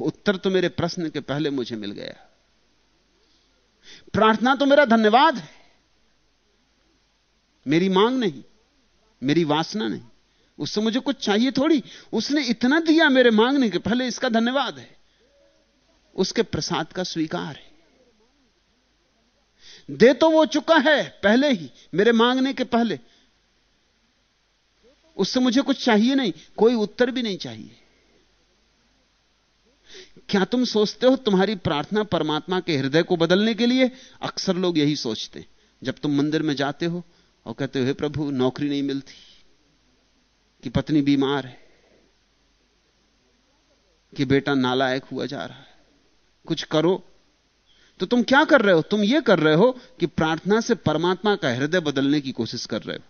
उत्तर तो मेरे प्रश्न के पहले मुझे मिल गया। प्रार्थना तो मेरा धन्यवाद है। मेरी मांग नहीं, मेरी वासना नहीं। उससे मुझे कुछ चाहिए थोड़ी। उसने इतना दिया मेरे मांगने के पहले इसका धन्यवाद है। उसके प्रसाद का स्वीकार है। दे तो वो चुका है पहले ही, मेरे मांगने के पहले। उससे मुझे कुछ चाहिए नहीं, कोई उत्तर भी नहीं चाहिए। क्या तुम सोचते हो तुम्हारी प्रार्थना परमात्मा के हृदय को बदलने के लिए? अक्सर लोग यही सोचते जब तुम मंदिर में जाते हो और कहते हो, हे प्रभु, नौकरी नहीं मिलती। कि पत्नी बीमार है, कि बेटा नालायक हुआ जा रहा है। कुछ करो। तो तुम क्या कर रहे हो? तुम यह कर रहे हो कि प्रार्थना से परमात्मा का हृदय बदलने की कोशिश कर रहे हो।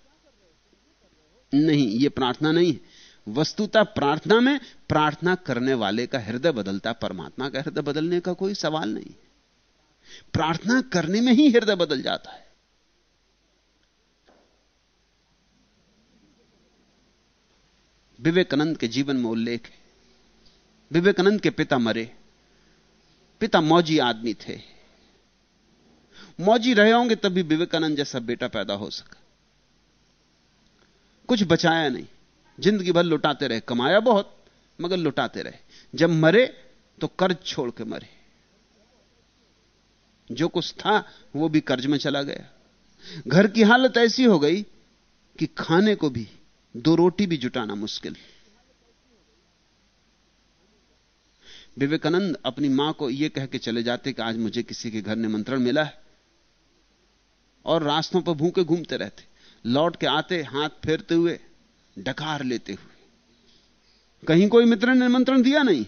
नहीं यह प्रार्थना नहीं है। वस्तुता प्रार्थना में प्रार्थना करने वाले का हृदय बदलता परमात्मा का हृदय बदलने का कोई सवाल नहीं प्रार्थना करने में ही हृदय बदल जाता है। विवेकानंद के जीवन में उल्लेख है। विवेकानंद के पिता मरे। पिता मौजी आदमी थे। मौजी रहे होंगे तभी विवेकानंद जैसा बेटा पैदा हो सका। कुछ बचाया नहीं। ज़िंदगी भर लुटाते रहे। कमाया बहुत, मगर लुटाते रहे। जब मरे तो कर्ज छोड़ के मरे। जो कुछ था, वो भी कर्ज में चला गया। घर की हालत ऐसी हो गई कि खाने को भी दो रोटी भी जुटाना मुश्किल। विवेकानंद अपनी माँ को यह कह के चले जाते कि आज मुझे किसी के घर निमंत्रण मिला है। और रास्तों पर भूखे घूमते रहते। लौट के आते, हाथ फेरते हुए, डकार लेते हुए। कहीं कोई मित्र ने निमंत्रण दिया नहीं।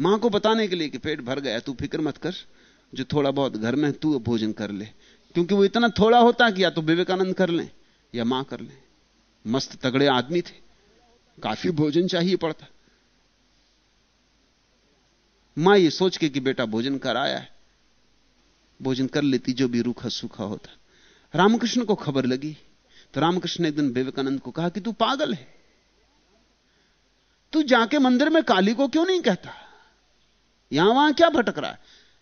माँ को बताने के लिए कि पेट भर गया, तू फ़िक्र मत कर, जो थोड़ा बहुत घर में तू भोजन कर ले। क्योंकि वो इतना थोड़ा होता कि या तो विवेकानंद कर ले, या माँ कर ले। मस्त तगड़े आदमी थे। काफ़ी भोजन चाहिए पड़ता। माँ ये सोच के कि बेटा भोजन कर आया है। भोजन कर लेती जो भी रूखा सूखा होता। रामकृष्ण को खबर लगी। तो रामकृष्ण ने एक दिन विवेकानंद को कहा कि तू पागल है। तू जाके मंदिर में काली को क्यों नहीं कहता? यहाँ वहाँ क्या भटक रहा है?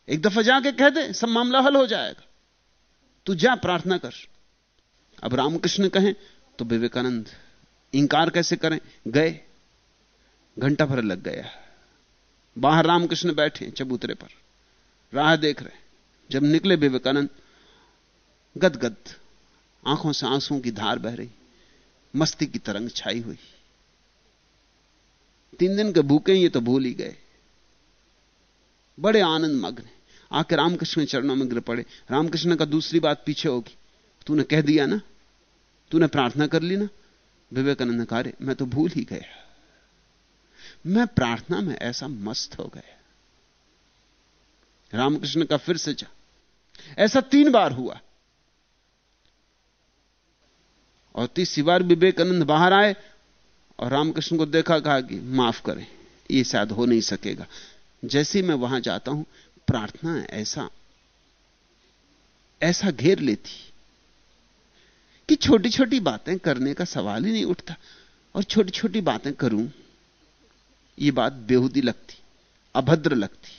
एक दफ़ा जाके कह दे, सब मामला हल हो जाएगा। तू जा, प्रार्थना कर। अब रामकृष्ण कहें तो विवेकानंद इंकार कैसे करें? गए। घंटा भर लग गया। बाहर रामकृष्ण बैठे चबूतरे पर। राह देख रहे। जब निकले विवेकानंद, गदगद आँखों से आंसुओं की धार बह रही। मस्ती की तरंग छाई हुई। तीन दिन के भूखे ये तो भूल ही गए। बड़े आनंद मग्न आके रामकृष्ण चरणों में गिर पड़े। रामकृष्ण का दूसरी बात पीछे होगी। तूने कह दिया ना? तूने प्रार्थना कर ली ना? विवेकानंद कार्य मैं तो भूल ही गया। मैं प्रार्थना में ऐसा मस्त हो गया। रामकृष्ण का फिर से जा। ऐसा तीन बार हुआ। और तीसरी बार विवेकानंद बाहर आए और रामकृष्ण को देखा, कहा कि माफ़ करें, ये शायद हो नहीं सकेगा। जैसे मैं वहाँ जाता हूँ, प्रार्थना ऐसा ऐसा घेर लेती। कि छोटी छोटी बातें करने का सवाल ही नहीं उठता और छोटी छोटी बातें करूँ, ये बात बेहूदी लगती, अभद्र लगती।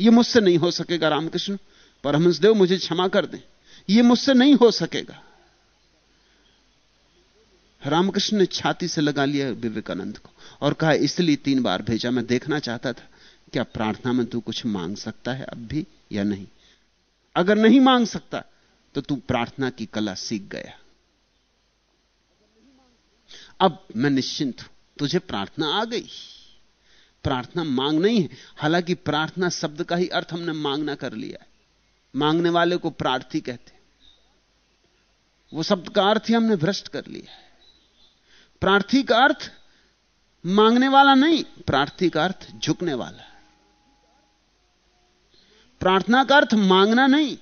ये मुझसे नहीं हो सकेगा रामकृष्ण, परमहंसदेव मुझे क्षमा कर दें। ये मुझसे नहीं हो सकेगा। रामकृष्ण ने छाती से लगा लिया विवेकानंद को और कहा, इसलिए तीन बार भेजा, मैं देखना चाहता था, क्या प्रार्थना में तू कुछ मांग सकता है अब भी या नहीं? अगर नहीं मांग सकता तो तू प्रार्थना की कला सीख गया। अब मैं निश्चिंत हूँ। तुझे प्रार्थना आ गई। प्रार्थना मांग नहीं है। हालाँकि प्रार्थना शब्द का ही अर्थ हमने मांगना कर लिया है। मांगने वाले को प्रार्थी कहते वो शब्द का अर्थ ही हमने भ्रष्ट कर लिया है। प्रार्थी का अर्थ मांगने वाला नहीं, प्रार्थी का अर्थ झुकने वाला प्रार्थना का अर्थ मांगना नहीं,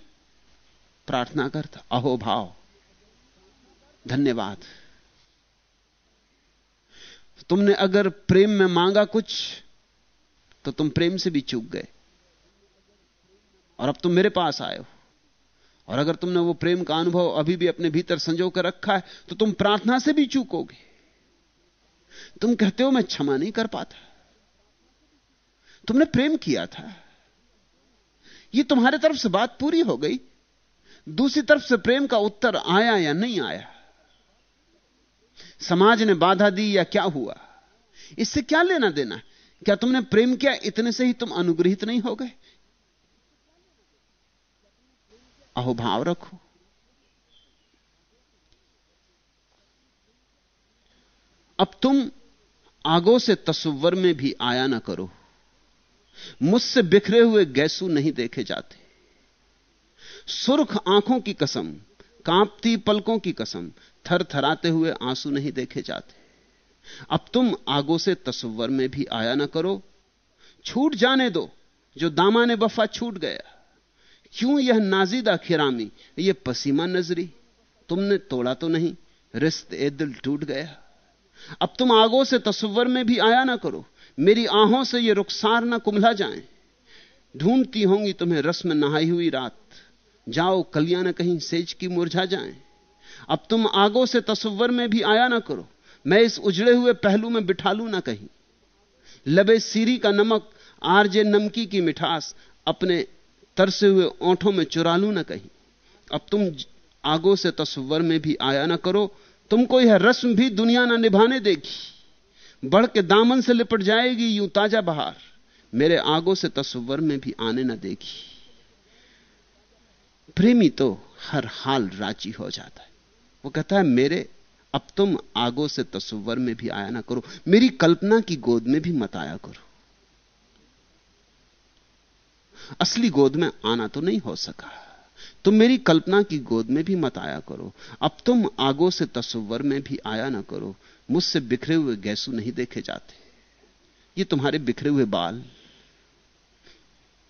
प्रार्थना का अर्थ अहोभाव धन्यवाद। तुमने अगर प्रेम में मांगा कुछ तो तुम प्रेम से भी चूक गए। और अब तुम मेरे पास आए हो। और अगर तुमने वो प्रेम का अनुभव अभी भी अपने भीतर संजो कर रखा है तो तुम प्रार्थना से भी चूकोगे। तुम कहते हो, मैं क्षमा नहीं कर पाता। तुमने प्रेम किया था। ये तुम्हारे तरफ़ से बात पूरी हो गई। दूसरी तरफ़ से प्रेम का उत्तर आया या नहीं आया? समाज ने बाधा दी या क्या हुआ? इससे क्या लेना देना? क्या तुमने प्रेम किया इतने से ही तुम अनुग्रहित नहीं हो गए? अहोभाव रखो। अब तुम आगो से तस्वर में भी आया ना करो। मुझसे बिखरे हुए गैसू नहीं देखे जाते। सुर्ख आँखों की कसम, कांपती पलकों की कसम थर थराते हुए आँसू नहीं देखे जाते। अब तुम आगो से तस्वर में भी आया ना करो। छूट जाने दो, जो दामाने बफा छूट गया। क्यों यह नाजीदा खिरामी यह पसीमा नजरी? तुमने तोड़ा तो नहीं रिश्त ए दिल टूट गया। अब तुम आगो से तस्वर में भी आया ना करो। मेरी आहों से ये रुखसार ना कुमला जाए। ढूंढती होंगी तुम्हें रस्म नहाई हुई रात। जाओ कलियाँ ना कहीं सेज की मुरझा जाए। अब तुम आगो से तस्वर में भी आया ना करो। मैं इस उजड़े हुए पहलू में बिठा लू ना कहीं। लबे सीरी का नमक, आरजे नमकी की मिठास, अपने तरसे हुए ओंठों में चुरा लू ना कहीं। अब तुम आगो से तस्वर में भी आया ना करो। तुमको यह रस्म भी दुनिया ना निभाने देगी। बढ़ के दामन से लिपट जाएगी यूँ ताज़ा बहार। मेरे आगो से तस्वर में भी आने ना देगी। प्रेमी तो हर हाल राज़ी हो जाता है। वो कहता है, मेरे, अब तुम आगो से तस्वर में भी आया ना करो। मेरी कल्पना की गोद में भी मत आया करो। असली गोद में आना तो नहीं हो सका। तुम मेरी कल्पना की गोद में भी मत आया करो। अब तुम आगो से तस्वर में भी आया ना करो। मुझसे बिखरे हुए गैसू नहीं देखे जाते। ये तुम्हारे बिखरे हुए बाल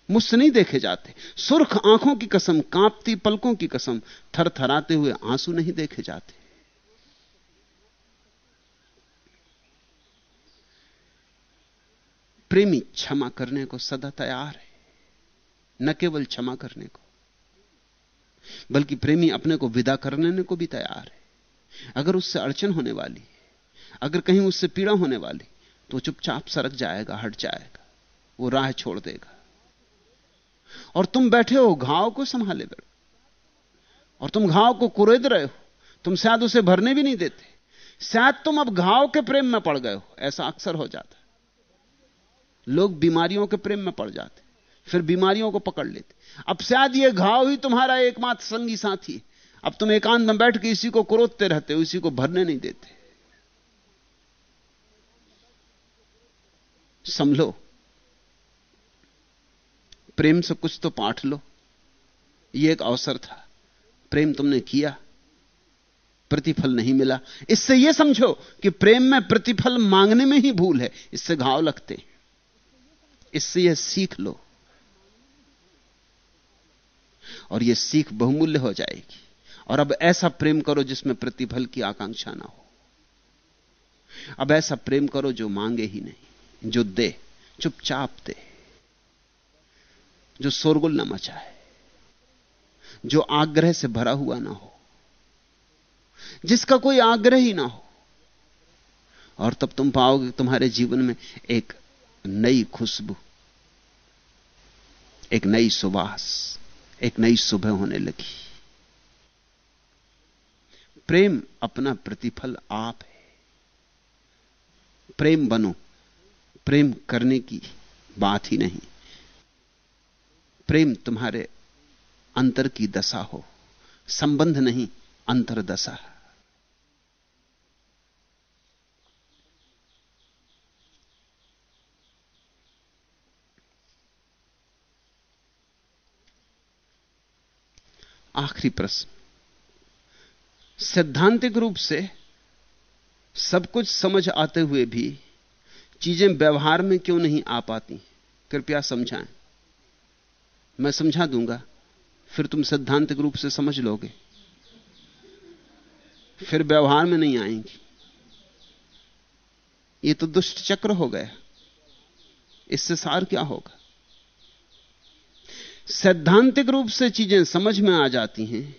मुझसे नहीं देखे जाते। सुर्ख आँखों की कसम, कांपती पलकों की कसम थर थराते हुए आँसू नहीं देखे जाते। प्रेमी क्षमा करने को सदा तैयार है। न केवल क्षमा करने को, बल्कि प्रेमी अपने को विदा करने को भी तैयार है। अगर उससे अड़चन होने वाली अगर कहीं उससे पीड़ा होने वाली तो चुपचाप सरक जाएगा, हट जाएगा, वो राह छोड़ देगा। और तुम बैठे हो, घाव को संभाले बैठो। और तुम घाव को कुरेद रहे हो, तुम शायद उसे भरने भी नहीं देते। शायद तुम अब घाव के प्रेम में पड़ गए हो, ऐसा अक्सर हो जाता लोग बीमारियों के प्रेम में पड़ जाते, फिर बीमारियों को पकड़ लेते। अब शायद यह घाव ही तुम्हारा एकमात्र संगी साथी अब तुम एकांत में बैठ के इसी को क्रोधते रहते हो, इसी को भरने नहीं देते। संभलो प्रेम से कुछ तो पाठ लो। यह एक अवसर था। प्रेम तुमने किया। प्रतिफल नहीं मिला। इससे यह समझो कि प्रेम में प्रतिफल मांगने में ही भूल है। इससे घाव लगते इससे यह सीख लो। और यह सीख बहुमूल्य हो जाएगी। और अब ऐसा प्रेम करो जिसमें प्रतिफल की आकांक्षा ना हो। अब ऐसा प्रेम करो जो मांगे ही नहीं, जो दे, चुपचाप दे। जो शोरगुल न है, जो आग्रह से भरा हुआ ना हो, जिसका कोई आग्रह ही ना हो, और तब तुम पाओगे तुम्हारे जीवन में एक नई खुशबू, एक नई सुबास एक नई सुबह होने लगी। प्रेम अपना प्रतिफल आप है। प्रेम बनो, प्रेम करने की बात ही नहीं। प्रेम तुम्हारे अंतर की दशा हो, संबंध नहीं अंतरदशा आखिरी प्रश्न। सैद्धांतिक रूप से सब कुछ समझ आते हुए भी चीज़ें व्यवहार में क्यों नहीं आ पाती? कृपया समझाएँ। मैं समझा दूँगा। फिर तुम सिद्धांतिक रूप से समझ लोगे। फिर व्यवहार में नहीं आएँगी। ये तो दुष्ट चक्र हो गया। इससे सार क्या होगा? सैद्धांतिक रूप से चीज़ें समझ में आ जाती हैं,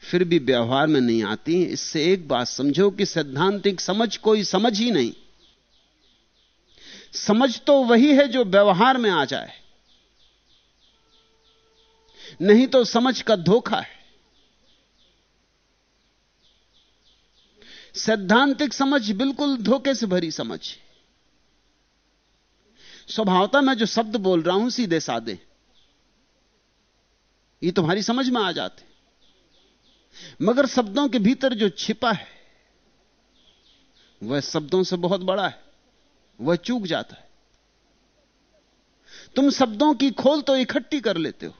फिर भी व्यवहार में नहीं आती इससे एक बात समझो कि सैद्धांतिक समझ कोई समझ ही नहीं। समझ तो वही है जो व्यवहार में आ जाए। नहीं तो समझ का धोखा है। सैद्धांतिक समझ बिल्कुल धोखे से भरी समझ स्वभावता मैं जो शब्द बोल रहा हूँ, सीधे सादे ये तुम्हारी समझ में आ जाते। मगर शब्दों के भीतर जो छिपा है, वह शब्दों से बहुत बड़ा है। वह चूक जाता है। तुम शब्दों की खोल तो इकट्ठी कर लेते हो।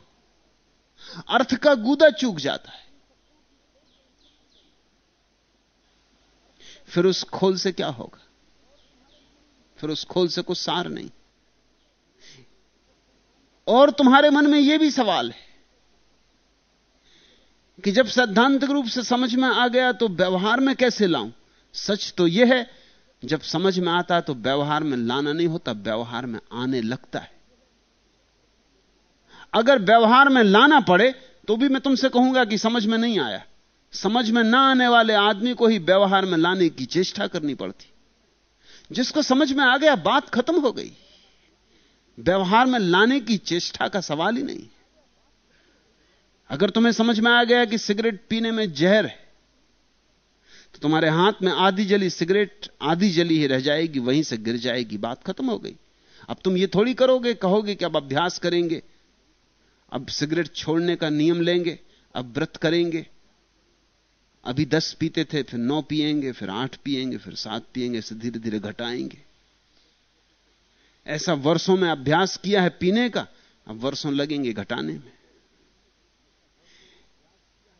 अर्थ का गूदा चूक जाता है। फिर उस खोल से क्या होगा? फिर उस खोल से कुछ सार नहीं। और तुम्हारे मन में यह भी सवाल है कि जब सैद्धांतिक रूप से समझ में आ गया तो व्यवहार में कैसे लाऊं? सच तो यह है, जब समझ में आता तो व्यवहार में लाना नहीं होता, व्यवहार में आने लगता है। अगर व्यवहार में लाना पड़े तो भी मैं तुमसे कहूँगा कि समझ में नहीं आया। समझ में ना आने वाले आदमी को ही व्यवहार में लाने की चेष्टा करनी पड़ती। जिसको समझ में आ गया, बात खत्म हो गई। व्यवहार में लाने की चेष्टा का सवाल ही नहीं। अगर तुम्हें समझ में आ गया कि सिगरेट पीने में जहर है तो तुम्हारे हाथ में आधी जली सिगरेट, आधी जली ही रह जाएगी, वहीं से गिर जाएगी, बात खत्म हो गई। अब तुम ये थोड़ी करोगे, कहोगे कि अब अभ्यास करेंगे अब सिगरेट छोड़ने का नियम लेंगे, अब व्रत करेंगे। अभी दस पीते थे, फिर नौ पिएँगे फिर आठ पिएँगे फिर सात पिएँगे इसे धीरे धीरे घटाएँगे। ऐसा वर्षों में अभ्यास किया है पीने का, अब वर्षों लगेंगे घटाने में।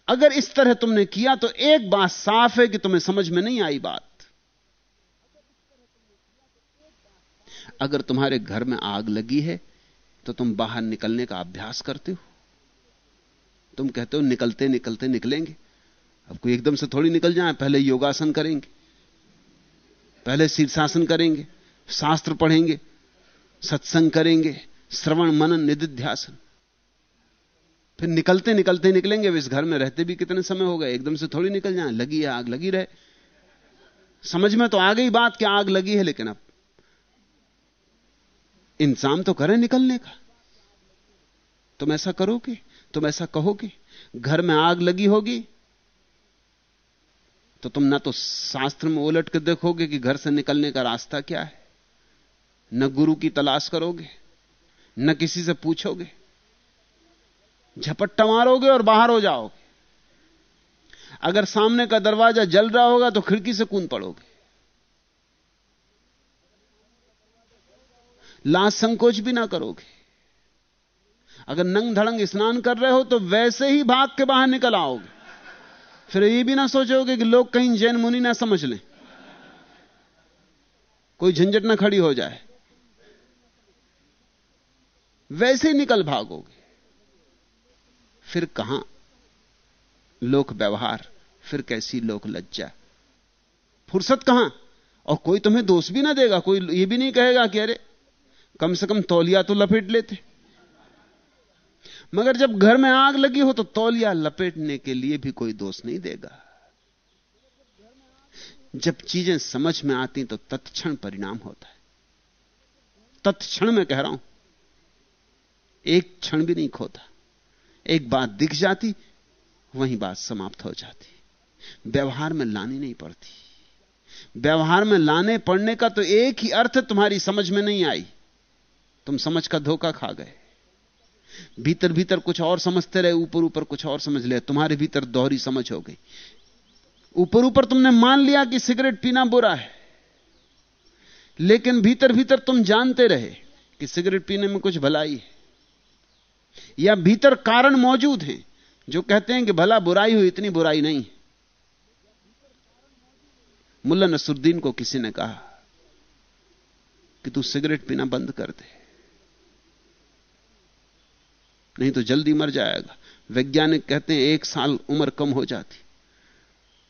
अगर इस तरह तुमने किया तो एक बात साफ़ है कि तुम्हें समझ में नहीं आई बात। अगर तुम्हारे घर में आग लगी है तो तुम बाहर निकलने का अभ्यास करते हो। तुम कहते हो, निकलते निकलते, निकलेंगे। अब कोई एकदम से थोड़ी निकल जाए, पहले योगासन करेंगे। पहले शीर्षासन करेंगे, शास्त्र पढ़ेंगे, सत्संग करेंगे, श्रवण, मनन, निधिध्यासन। फिर निकलते निकलते, निकलेंगे। इस घर में रहते भी कितने समय हो गए? एकदम से थोड़ी निकल जाए। लगी है, आग लगी रहे। समझ में तो आ गई बात कि आग लगी है, लेकिन अब इंतज़ाम तो करें निकलने का। तुम ऐसा करोगे? तुम ऐसा कहोगे? घर में आग लगी होगी? तो तुम ना तो शास्त्र में उलट के देखोगे कि घर से निकलने का रास्ता क्या है। न गुरु की तलाश करोगे, न किसी से पूछोगे। झपट्टा मारोगे और बाहर हो जाओगे। अगर सामने का दरवाज़ा जल रहा होगा तो खिड़की से कूद पड़ोगे। लाश संकोच भी ना करोगे। अगर नंग धड़ंग स्नान कर रहे हो तो वैसे ही भाग के बाहर निकल आओगे। फिर ये भी ना सोचोगे कि लोग कहीं जैन मुनि ना समझ लें। कोई झंझट ना खड़ी हो जाए। वैसे ही निकल भागोगे। फिर कहाँ? लोक व्यवहार, फिर कैसी लोक लज्जा। फुर्सत कहाँ? और कोई तुम्हें दोष भी ना देगा, कोई ये भी नहीं कहेगा कि अरे कम से कम तौलिया तो लपेट लेते। मगर जब घर में आग लगी हो तो तौलिया लपेटने के लिए भी कोई दोष नहीं देगा। जब चीज़ें समझ में आती तो तत्क्षण परिणाम होता है। तत्क्षण में कह रहा हूँ, एक क्षण भी नहीं खोता। एक बात दिख जाती, वही बात समाप्त हो जाती। व्यवहार में लानी नहीं पड़ती। व्यवहार में लाने पड़ने का तो एक ही अर्थ तुम्हारी समझ में नहीं आई। तुम समझ का धोखा खा गए। भीतर भीतर कुछ और समझते रहे, ऊपर ऊपर कुछ और समझ ले, तुम्हारे भीतर दोहरी समझ हो गई। ऊपर ऊपर तुमने मान लिया कि सिगरेट पीना बुरा है। लेकिन भीतर भीतर तुम जानते रहे कि सिगरेट पीने में कुछ भलाई है। या भीतर कारण मौजूद हैं, जो कहते हैं कि भला बुराई हुई इतनी बुराई नहीं। मुल्ला नसरुद्दीन को किसी ने कहा कि तू सिगरेट पीना बंद कर दे। नहीं तो जल्दी मर जाएगा। वैज्ञानिक कहते हैं, एक साल उम्र कम हो जाती।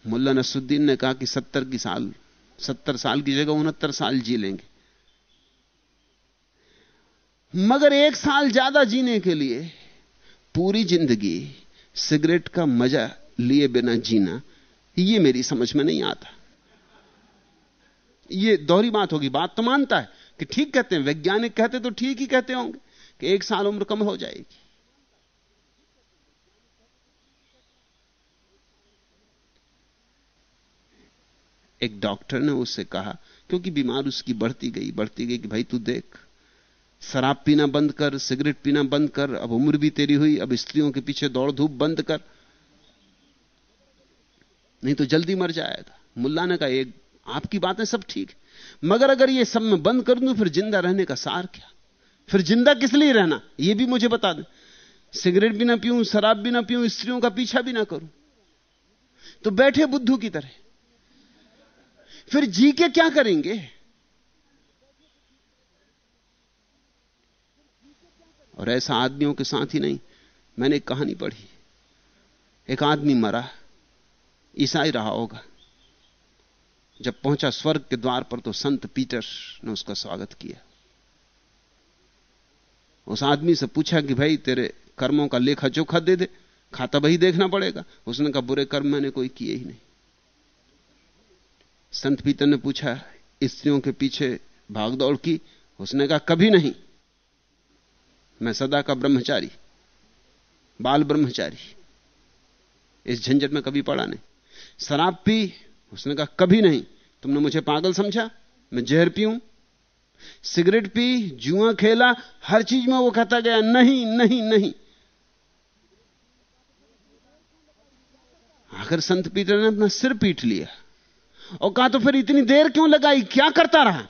मुल्ला नसुद्दीन ने कहा कि सत्तर की साल, सत्तर साल की जगह उनहत्तर साल जी लेंगे। मगर एक साल ज़्यादा जीने के लिए पूरी ज़िंदगी सिगरेट का मज़ा लिए बिना जीना यह मेरी समझ में नहीं आता। यह दोहरी बात होगी। बात तो मानता है कि ठीक कहते हैं, वैज्ञानिक कहते तो ठीक ही कहते होंगे कि एक साल उम्र कम हो जाएगी। एक डॉक्टर ने उससे कहा, क्योंकि बीमार उसकी बढ़ती गई बढ़ती गई कि भाई तू देख, शराब पीना बंद कर, सिगरेट पीना बंद कर, अब उम्र भी तेरी हुई, अब स्त्रियों के पीछे दौड़ धूप बंद कर। नहीं तो जल्दी मर जाएगा। मुल्ला ने कहा, एक, आपकी बातें सब ठीक मगर अगर ये सब मैं बंद कर दूँ, फिर ज़िंदा रहने का सार क्या? फिर ज़िंदा किस लिए रहना? यह भी मुझे बता दे। सिगरेट भी ना पीऊं, शराब भी ना पीऊं, स्त्रियों का पीछा भी ना करूँ। तो बैठे बुद्धू की तरह। फिर जी के क्या करेंगे? और ऐसा आदमियों के साथ ही नहीं, मैंने एक कहानी पढ़ी। एक आदमी मरा, ईसाई रहा होगा। जब पहुँचा स्वर्ग के द्वार पर तो संत पीटर ने उसका स्वागत किया। उस आदमी से पूछा कि भाई, तेरे कर्मों का लेखा चोखा दे दे, खाता वही देखना पड़ेगा। उसने कहा, बुरे कर्म मैंने कोई किए ही नहीं। संत पीतर ने पूछा, स्त्रियों के पीछे भागदौड़ की? उसने कहा, कभी नहीं। मैं सदा का ब्रह्मचारी, बाल ब्रह्मचारी। इस झंझट में कभी पड़ा नहीं। शराब पी, उसने कहा, कभी नहीं। तुमने मुझे पागल समझा? मैं जहर पीऊं। सिगरेट पी, जुआ खेला, हर चीज़ में वो कहता गया, नहीं नहीं नहीं। आखिर संत पीटर ने अपना सिर पीट लिया। और कहा तो फिर इतनी देर क्यों लगाई? क्या करता रहा?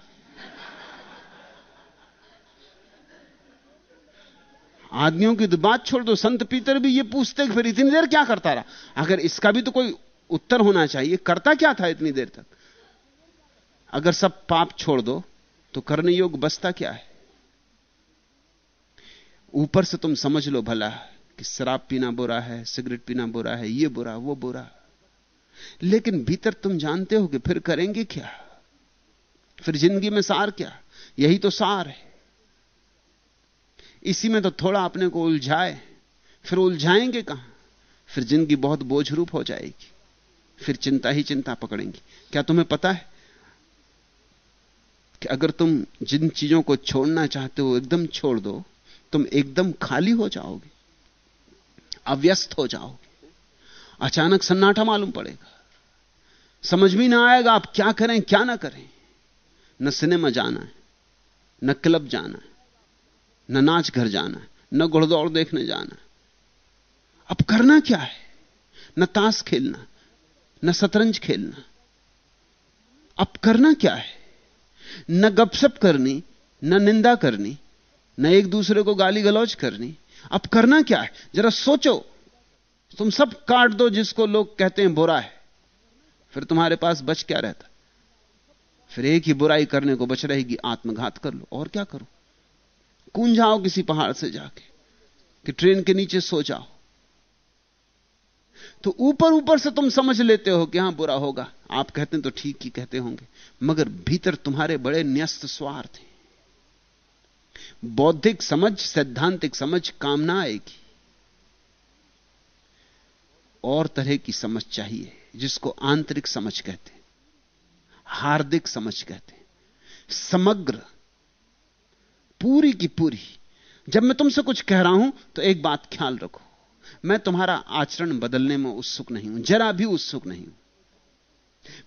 आदमियों की तो बात छोड़ दो, संत पीतर भी ये पूछते कि फिर इतनी देर क्या करता रहा? अगर इसका भी तो कोई उत्तर होना चाहिए, करता क्या था इतनी देर तक? अगर सब पाप छोड़ दो तो करने योग बसता क्या है? ऊपर से तुम समझ लो भला, कि शराब पीना बुरा है, सिगरेट पीना बुरा है, ये बुरा, वो बुरा। लेकिन भीतर तुम जानते हो कि फिर करेंगे क्या? फिर ज़िंदगी में सार क्या? यही तो सार है। इसी में तो थोड़ा अपने को उलझाए। फिर उलझाएँगे कहाँ? फिर ज़िंदगी बहुत बोझ रूप हो जाएगी। फिर चिंता ही चिंता पकड़ेंगी। क्या तुम्हें पता है कि अगर तुम जिन चीज़ों को छोड़ना चाहते हो एकदम छोड़ दो, तुम एकदम खाली हो जाओगे, अव्यस्त हो जाओगे। अचानक सन्नाटा मालूम पड़ेगा। समझ में ना आएगा आप क्या करें, क्या ना करें। न सिनेमा जाना है, न क्लब जाना है, न नाच घर जाना है, न घुड़दौड़ देखने जाना है। अब करना क्या है? न ताश खेलना, न शतरंज खेलना। अब करना क्या है? न गपशप करनी, न निंदा करनी, न एक दूसरे को गाली गलौज करनी। अब करना क्या है? जरा सोचो। तुम सब काट दो जिसको लोग कहते हैं बुरा है। फिर तुम्हारे पास बच क्या रहता? फिर एक ही बुराई करने को बच रहेगी, आत्मघात कर लो। और क्या करो? कून जाओ किसी पहाड़ से जाके, कि ट्रेन के नीचे सो जाओ। तो ऊपर ऊपर से तुम समझ लेते हो कि हाँ, बुरा होगा। आप कहते हैं तो ठीक ही कहते होंगे। मगर भीतर तुम्हारे बड़े न्यस्त स्वार्थ हैं। बौद्धिक समझ, सैद्धांतिक समझ काम ना आएगी और तरह की समझ चाहिए, जिसको आंतरिक समझ कहते हैं, हार्दिक समझ कहते हैं। समग्र, पूरी की पूरी। जब मैं तुमसे कुछ कह रहा हूँ तो एक बात ख्याल रखो। मैं तुम्हारा आचरण बदलने में उत्सुक नहीं हूँ, जरा भी उत्सुक नहीं हूँ।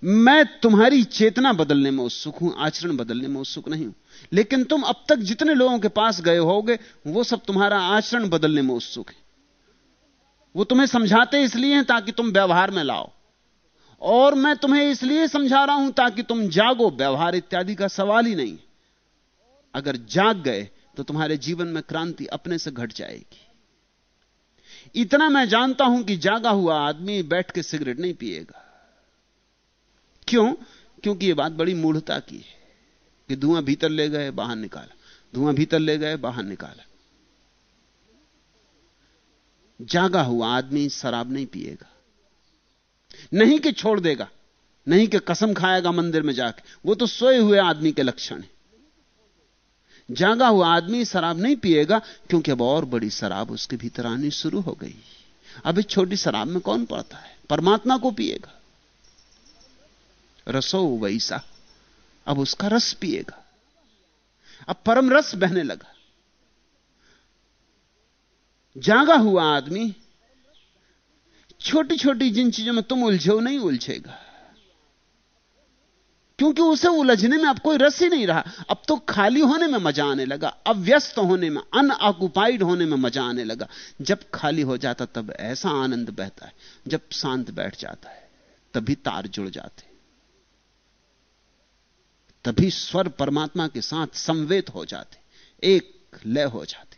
मैं तुम्हारी चेतना बदलने में उत्सुक हूँ, आचरण बदलने में उत्सुक नहीं हूँ। लेकिन तुम अब तक जितने लोगों के पास गए होगे, वो सब तुम्हारा आचरण बदलने में उत्सुक है। वो तुम्हें समझाते इसलिए हैं ताकि तुम व्यवहार में लाओ। और मैं तुम्हें इसलिए समझा रहा हूँ ताकि तुम जागो, व्यवहार इत्यादि का सवाल ही नहीं। अगर जाग गए तो तुम्हारे जीवन में क्रांति अपने से घट जाएगी। इतना मैं जानता हूँ कि जागा हुआ आदमी बैठ के सिगरेट नहीं पिएगा। क्यों? क्योंकि यह बात बड़ी मूढ़ता की है कि धुआँ भीतर ले गए, बाहर निकाला। धुआँ भीतर ले गए, बाहर निकाला। जागा हुआ आदमी शराब नहीं पिएगा। नहीं कि छोड़ देगा, नहीं कि कसम खाएगा मंदिर में जाके, वो तो सोए हुए आदमी के लक्षण है। जागा हुआ आदमी शराब नहीं पिएगा, क्योंकि अब और बड़ी शराब उसके भीतर आनी शुरू हो गई। अब इस छोटी शराब में कौन पड़ता है? परमात्मा को पिएगा। रसो वैसा, अब उसका रस पिएगा। अब परम रस बहने लगा। जागा हुआ आदमी छोटी छोटी जिन चीज़ों में तुम उलझो नहीं उलझेगा। क्योंकि उसे उलझने में अब कोई रस ही नहीं रहा। अब तो खाली होने में मज़ा आने लगा, अव्यस्त होने में, अनऑक्युपाइड होने में मज़ा आने लगा। जब खाली हो जाता, तब ऐसा आनंद बहता है, जब शांत बैठ जाता है, तभी तार जुड़ जाते तभी स्वर परमात्मा के साथ संवेद हो जाते एक लय हो जाती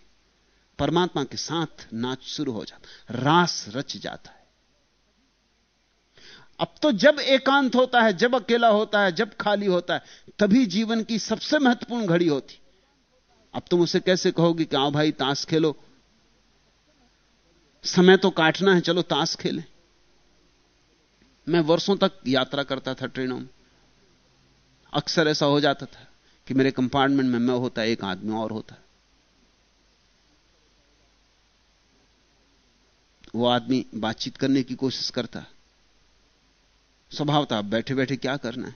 परमात्मा के साथ नाच शुरू हो जाता रास रच जाता है। अब तो जब एकांत होता है, जब अकेला होता है, जब खाली होता है, तभी जीवन की सबसे महत्वपूर्ण घड़ी होती। अब तुम उसे कैसे कहोगे कि, आओ भाई, ताश खेलो। समय तो काटना है, चलो ताश खेलें। मैं वर्षों तक यात्रा करता था ट्रेनों में। अक्सर ऐसा हो जाता था कि मेरे कंपार्टमेंट में मैं होता, एक आदमी और होता। वो आदमी बातचीत करने की कोशिश करता। स्वभाव था बैठे बैठे क्या करना है?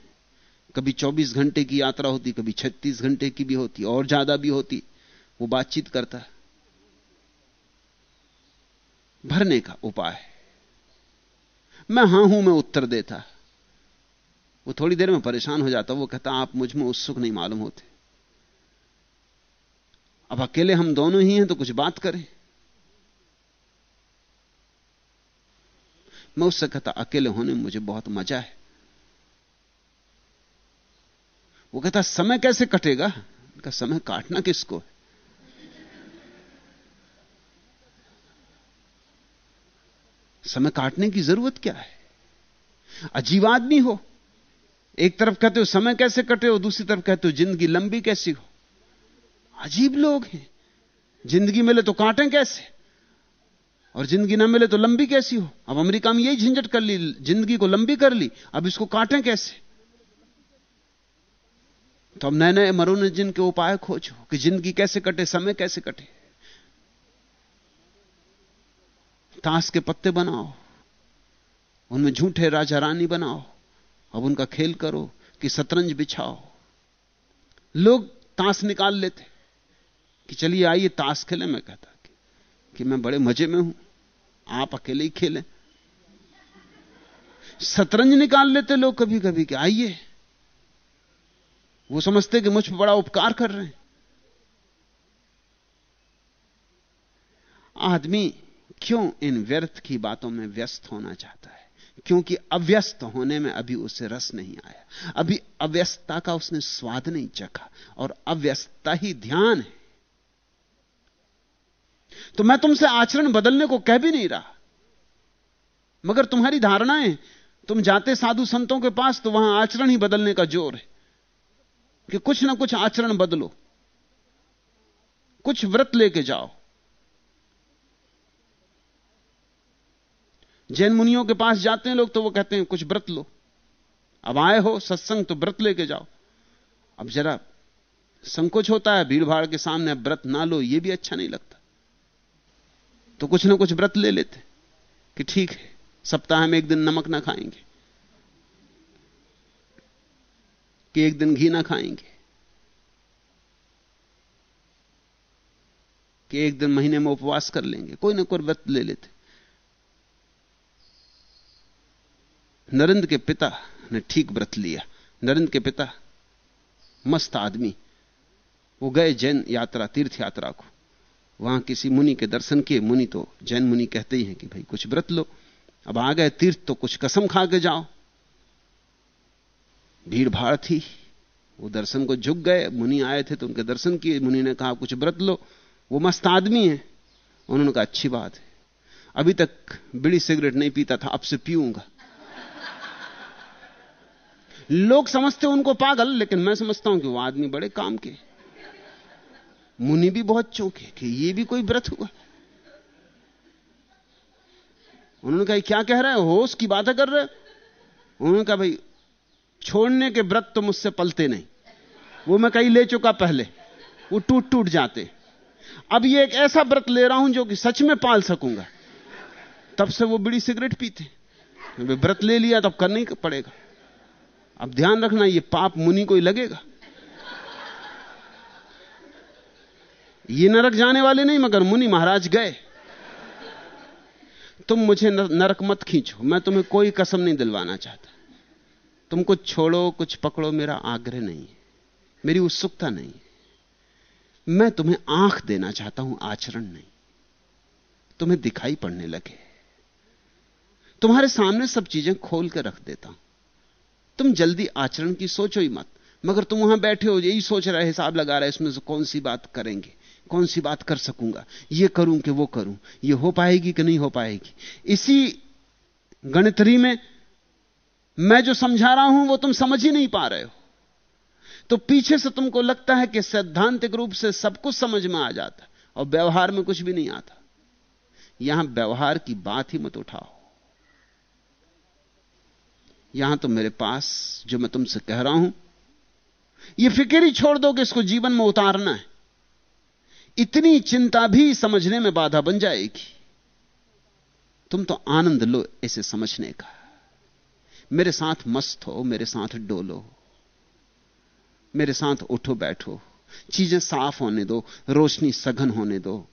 कभी 24 घंटे की यात्रा होती, कभी 36 घंटे की भी होती, और ज़्यादा भी होती, वो बातचीत करता। भरने का उपाय मैं हाँ हूँ, मैं उत्तर देता। वो थोड़ी देर में परेशान हो जाता, वो कहता, आप मुझमें उत्सुक नहीं मालूम होते। अब अकेले हम दोनों ही हैं तो कुछ बात करें। मैं उससे कहता अकेले होने मुझे बहुत मज़ा है। वो कहता, समय कैसे कटेगा? का समय काटना किसको है? समय काटने की ज़रूरत क्या है? अजीब आदमी हो। एक तरफ़ कहते हो, समय कैसे कटे? हो दूसरी तरफ़ कहते हो, ज़िंदगी लंबी कैसी हो? अजीब लोग हैं। ज़िंदगी मिले तो काटें कैसे? और ज़िंदगी ना मिले तो लंबी कैसी हो? अब अमेरिका में यही झंझट कर ली, ज़िंदगी को लंबी कर ली, अब इसको काटें कैसे? तो अब नए नए मनोरंजन के उपाय खोजो कि ज़िंदगी कैसे कटे, समय कैसे कटे। ताश के पत्ते बनाओ, उनमें झूठे राजा रानी बनाओ, अब उनका खेल करो कि शतरंज बिछाओ। लोग ताश निकाल लेते कि चलिए आइए ताश खेले, मैं कहता कि मैं बड़े मज़े में हूँ। आप अकेले ही खेलें। शतरंज निकाल लेते लोग कभी कभी कि आइए। वो समझते कि मुझ पर बड़ा उपकार कर रहे हैं। आदमी क्यों इन व्यर्थ की बातों में व्यस्त होना चाहता है? क्योंकि अव्यस्त होने में अभी उसे रस नहीं आया। अभी अव्यस्तता का उसने स्वाद नहीं चखा। और अव्यस्तता ही ध्यान है। तो मैं तुमसे आचरण बदलने को कह भी नहीं रहा। मगर तुम्हारी धारणाएँ, तुम जाते साधु संतों के पास तो वहाँ आचरण ही बदलने का ज़ोर है कि कुछ ना कुछ आचरण बदलो, कुछ व्रत लेके जाओ। जैन मुनियों के पास जाते हैं लोग तो वो कहते हैं, कुछ व्रत लो। अब आए हो, सत्संग तो व्रत लेके जाओ। अब जरा संकोच होता है भीड़ भाड़ के सामने व्रत ना लो, ये भी अच्छा नहीं लगता। तो कुछ ना कुछ व्रत ले लेते कि ठीक है, सप्ताह में एक दिन नमक ना खाएँगे, कि एक दिन घी ना खाएँगे, कि एक दिन महीने में उपवास कर लेंगे, कोई ना कोई व्रत ले लेते। नरेंद्र के पिता ने ठीक व्रत लिया। नरेंद्र के पिता, मस्त आदमी, वो गए जैन यात्रा, तीर्थ यात्रा को। वहाँ किसी मुनि के दर्शन किए, मुनि तो जैन मुनि कहते ही हैं कि भाई कुछ व्रत लो, अब आ गए तीर्थ तो कुछ कसम खा के जाओ। भीड़ भाड़ थी, वो दर्शन को झुक गए, मुनि आए थे तो उनके दर्शन किए, मुनि ने कहा, कुछ व्रत लो, वो मस्त आदमी है। उन्होंने कहा, अच्छी बात है। अभी तक बिड़ी सिगरेट नहीं पीता था, अब से पीऊँगा। लोग समझते उनको पागल, लेकिन मैं समझता हूँ कि वो आदमी बड़े काम के मुनि भी बहुत चौंके कि ये भी कोई व्रत हुआ? उन्होंने कहा क्या कह रहा है? होश की बातें कर रहे उन्होंने कहा, भाई, छोड़ने के व्रत तो मुझसे पलते नहीं। वो मैं कहीं ले चुका पहले। वो टूट टूट जाते। अब ये एक ऐसा व्रत ले रहा हूँ जो कि सच में पाल सकूँगा। तब से वो बीड़ी सिगरेट पीते। व्रत ले लिया, तब करना ही पड़ेगा। अब ध्यान रखना, ये पाप मुनि को ही लगेगा। ये नरक जाने वाले नहीं, मगर मुनि महाराज गए। तुम मुझे नरक मत खींचो, मैं तुम्हें कोई कसम नहीं दिलवाना चाहता। तुम कुछ छोड़ो, कुछ पकड़ो, मेरा आग्रह नहीं मेरी उत्सुकता नहीं मैं तुम्हें आँख देना चाहता हूँ, आचरण नहीं। तुम्हें दिखाई पड़ने लगे। तुम्हारे सामने सब चीज़ें खोल कर रख देता हूँ। तुम जल्दी आचरण की सोचो ही मत, मगर तुम वहाँ बैठे हो, यही सोच रहे हिसाब लगा रहे इसमें से कौन सी बात करेंगे? कौन सी बात कर सकूँगा? ये करूँ कि वो करूँ? ये हो पाएगी कि नहीं हो पाएगी? इसी गणितरी में मैं जो समझा रहा हूँ, वो तुम समझ ही नहीं पा रहे हो। तो पीछे से तुमको लगता है कि सैद्धांतिक रूप से सब कुछ समझ में आ जाता और व्यवहार में कुछ भी नहीं आता। यहाँ व्यवहार की बात ही मत उठाओ। यहाँ तो मेरे पास जो मैं तुमसे कह रहा हूँ यह फ़िक्र ही छोड़ दो कि इसको जीवन में उतारना है। इतनी चिंता भी समझने में बाधा बन जाएगी। तुम तो आनंद लो इसे समझने का। मेरे साथ मस्त हो, मेरे साथ डोलो। मेरे साथ उठो बैठो। चीज़ें साफ़ होने दो, रोशनी सघन होने दो।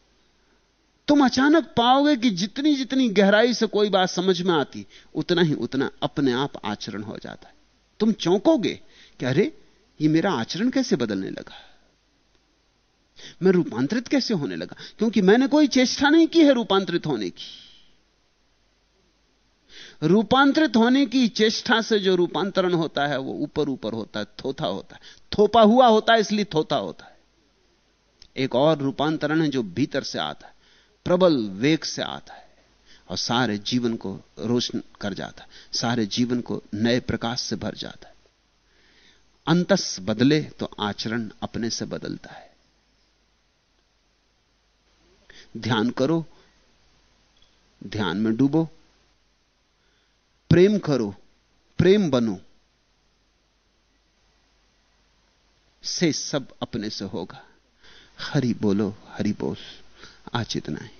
तुम अचानक पाओगे कि जितनी जितनी गहराई से कोई बात समझ में आती, उतना ही उतना अपने आप आचरण हो जाता है। तुम चौंकोगे कि अरे, ये मेरा आचरण कैसे बदलने लगा? मैं रूपांतरित कैसे होने लगा? क्योंकि मैंने कोई चेष्टा नहीं की है रूपांतरित होने की। रूपांतरित होने की चेष्टा से जो रूपांतरण होता है, वो ऊपर ऊपर होता है, थोथा होता है। थोपा हुआ होता है, इसलिए थोथा होता है। एक और रूपांतरण है जो भीतर से आता है, प्रबल वेग से आता है, और सारे जीवन को रोशन कर जाता है, सारे जीवन को नए प्रकाश से भर जाता है। अंतस बदले तो आचरण अपने से बदलता है। ध्यान करो, ध्यान में डूबो, प्रेम करो, प्रेम बनो, से सब अपने से होगा। हरि बोलो, हरि बोल, आज इतना है।